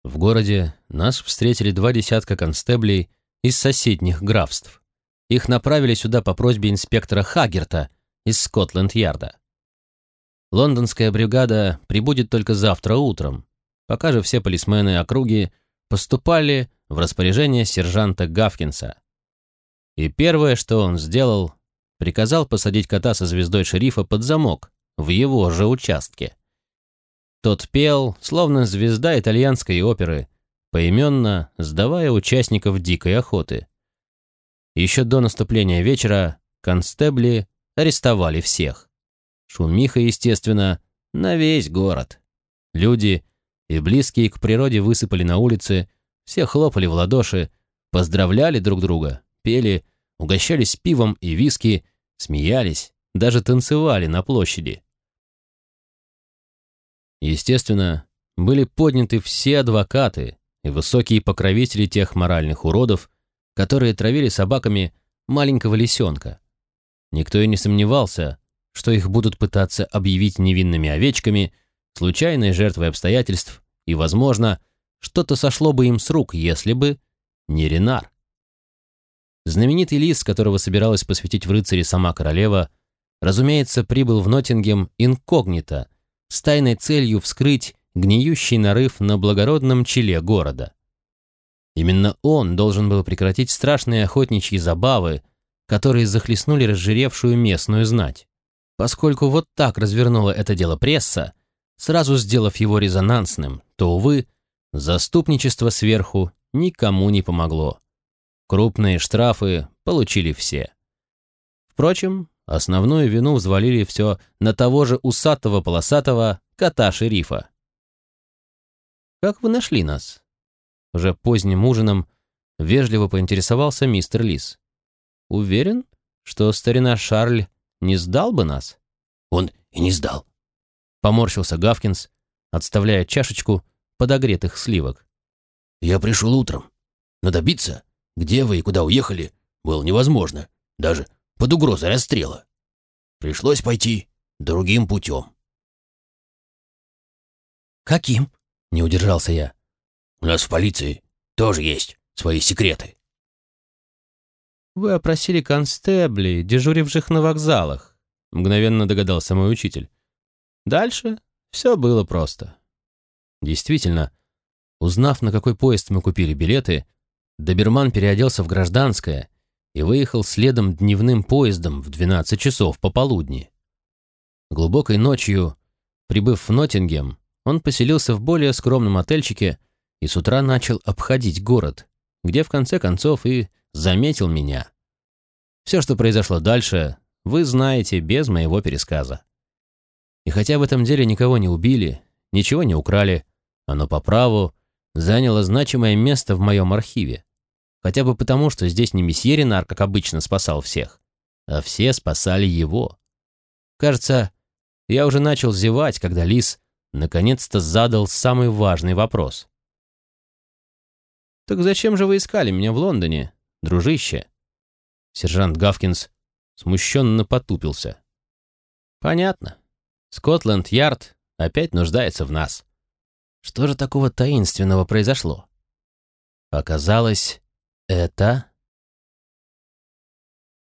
В городе нас встретили два десятка констеблей из соседних графств. Их направили сюда по просьбе инспектора Хагерта из Скотланд-Ярда. Лондонская бригада прибудет только завтра утром, пока же все полисмены округи поступали в распоряжение сержанта Гавкинса. И первое, что он сделал, приказал посадить кота со звездой шерифа под замок в его же участке. Тот пел, словно звезда итальянской оперы, поименно сдавая участников дикой охоты. Еще до наступления вечера констебли арестовали всех. Шумиха, естественно, на весь город. Люди и близкие к природе высыпали на улицы, все хлопали в ладоши, поздравляли друг друга, пели, угощались пивом и виски, смеялись, даже танцевали на площади. Естественно, были подняты все адвокаты и высокие покровители тех моральных уродов, которые травили собаками маленького лисенка. Никто и не сомневался, что их будут пытаться объявить невинными овечками, случайной жертвой обстоятельств, и, возможно, что-то сошло бы им с рук, если бы не Ренар. Знаменитый лис, которого собиралась посвятить в рыцаре сама королева, разумеется, прибыл в Ноттингем инкогнито, с тайной целью вскрыть гниющий нарыв на благородном челе города. Именно он должен был прекратить страшные охотничьи забавы, которые захлестнули разжиревшую местную знать. Поскольку вот так развернула это дело пресса, сразу сделав его резонансным, то, увы, заступничество сверху никому не помогло. Крупные штрафы получили все. Впрочем, основную вину взвалили все на того же усатого-полосатого кота-шерифа. «Как вы нашли нас?» Уже поздним ужином вежливо поинтересовался мистер Лис. «Уверен, что старина Шарль не сдал бы нас?» «Он и не сдал», — поморщился Гавкинс, отставляя чашечку подогретых сливок. «Я пришел утром, но добиться, где вы и куда уехали, было невозможно, даже под угрозой расстрела. Пришлось пойти другим путем». «Каким?» — не удержался я. «У нас в полиции тоже есть свои секреты». «Вы опросили констеблей, дежуривших на вокзалах», — мгновенно догадался мой учитель. Дальше все было просто. Действительно, узнав, на какой поезд мы купили билеты, доберман переоделся в гражданское и выехал следом дневным поездом в 12 часов пополудни. Глубокой ночью, прибыв в Ноттингем, он поселился в более скромном отельчике и с утра начал обходить город, где в конце концов и заметил меня. Все, что произошло дальше, вы знаете без моего пересказа. И хотя в этом деле никого не убили, ничего не украли, оно по праву заняло значимое место в моем архиве. Хотя бы потому, что здесь не месье Ренар, как обычно, спасал всех, а все спасали его. Кажется, я уже начал зевать, когда Лис наконец-то задал самый важный вопрос. «Так зачем же вы искали меня в Лондоне, дружище?» Сержант Гавкинс смущенно потупился. «Понятно. Скотланд-Ярд опять нуждается в нас. Что же такого таинственного произошло?» Оказалось, это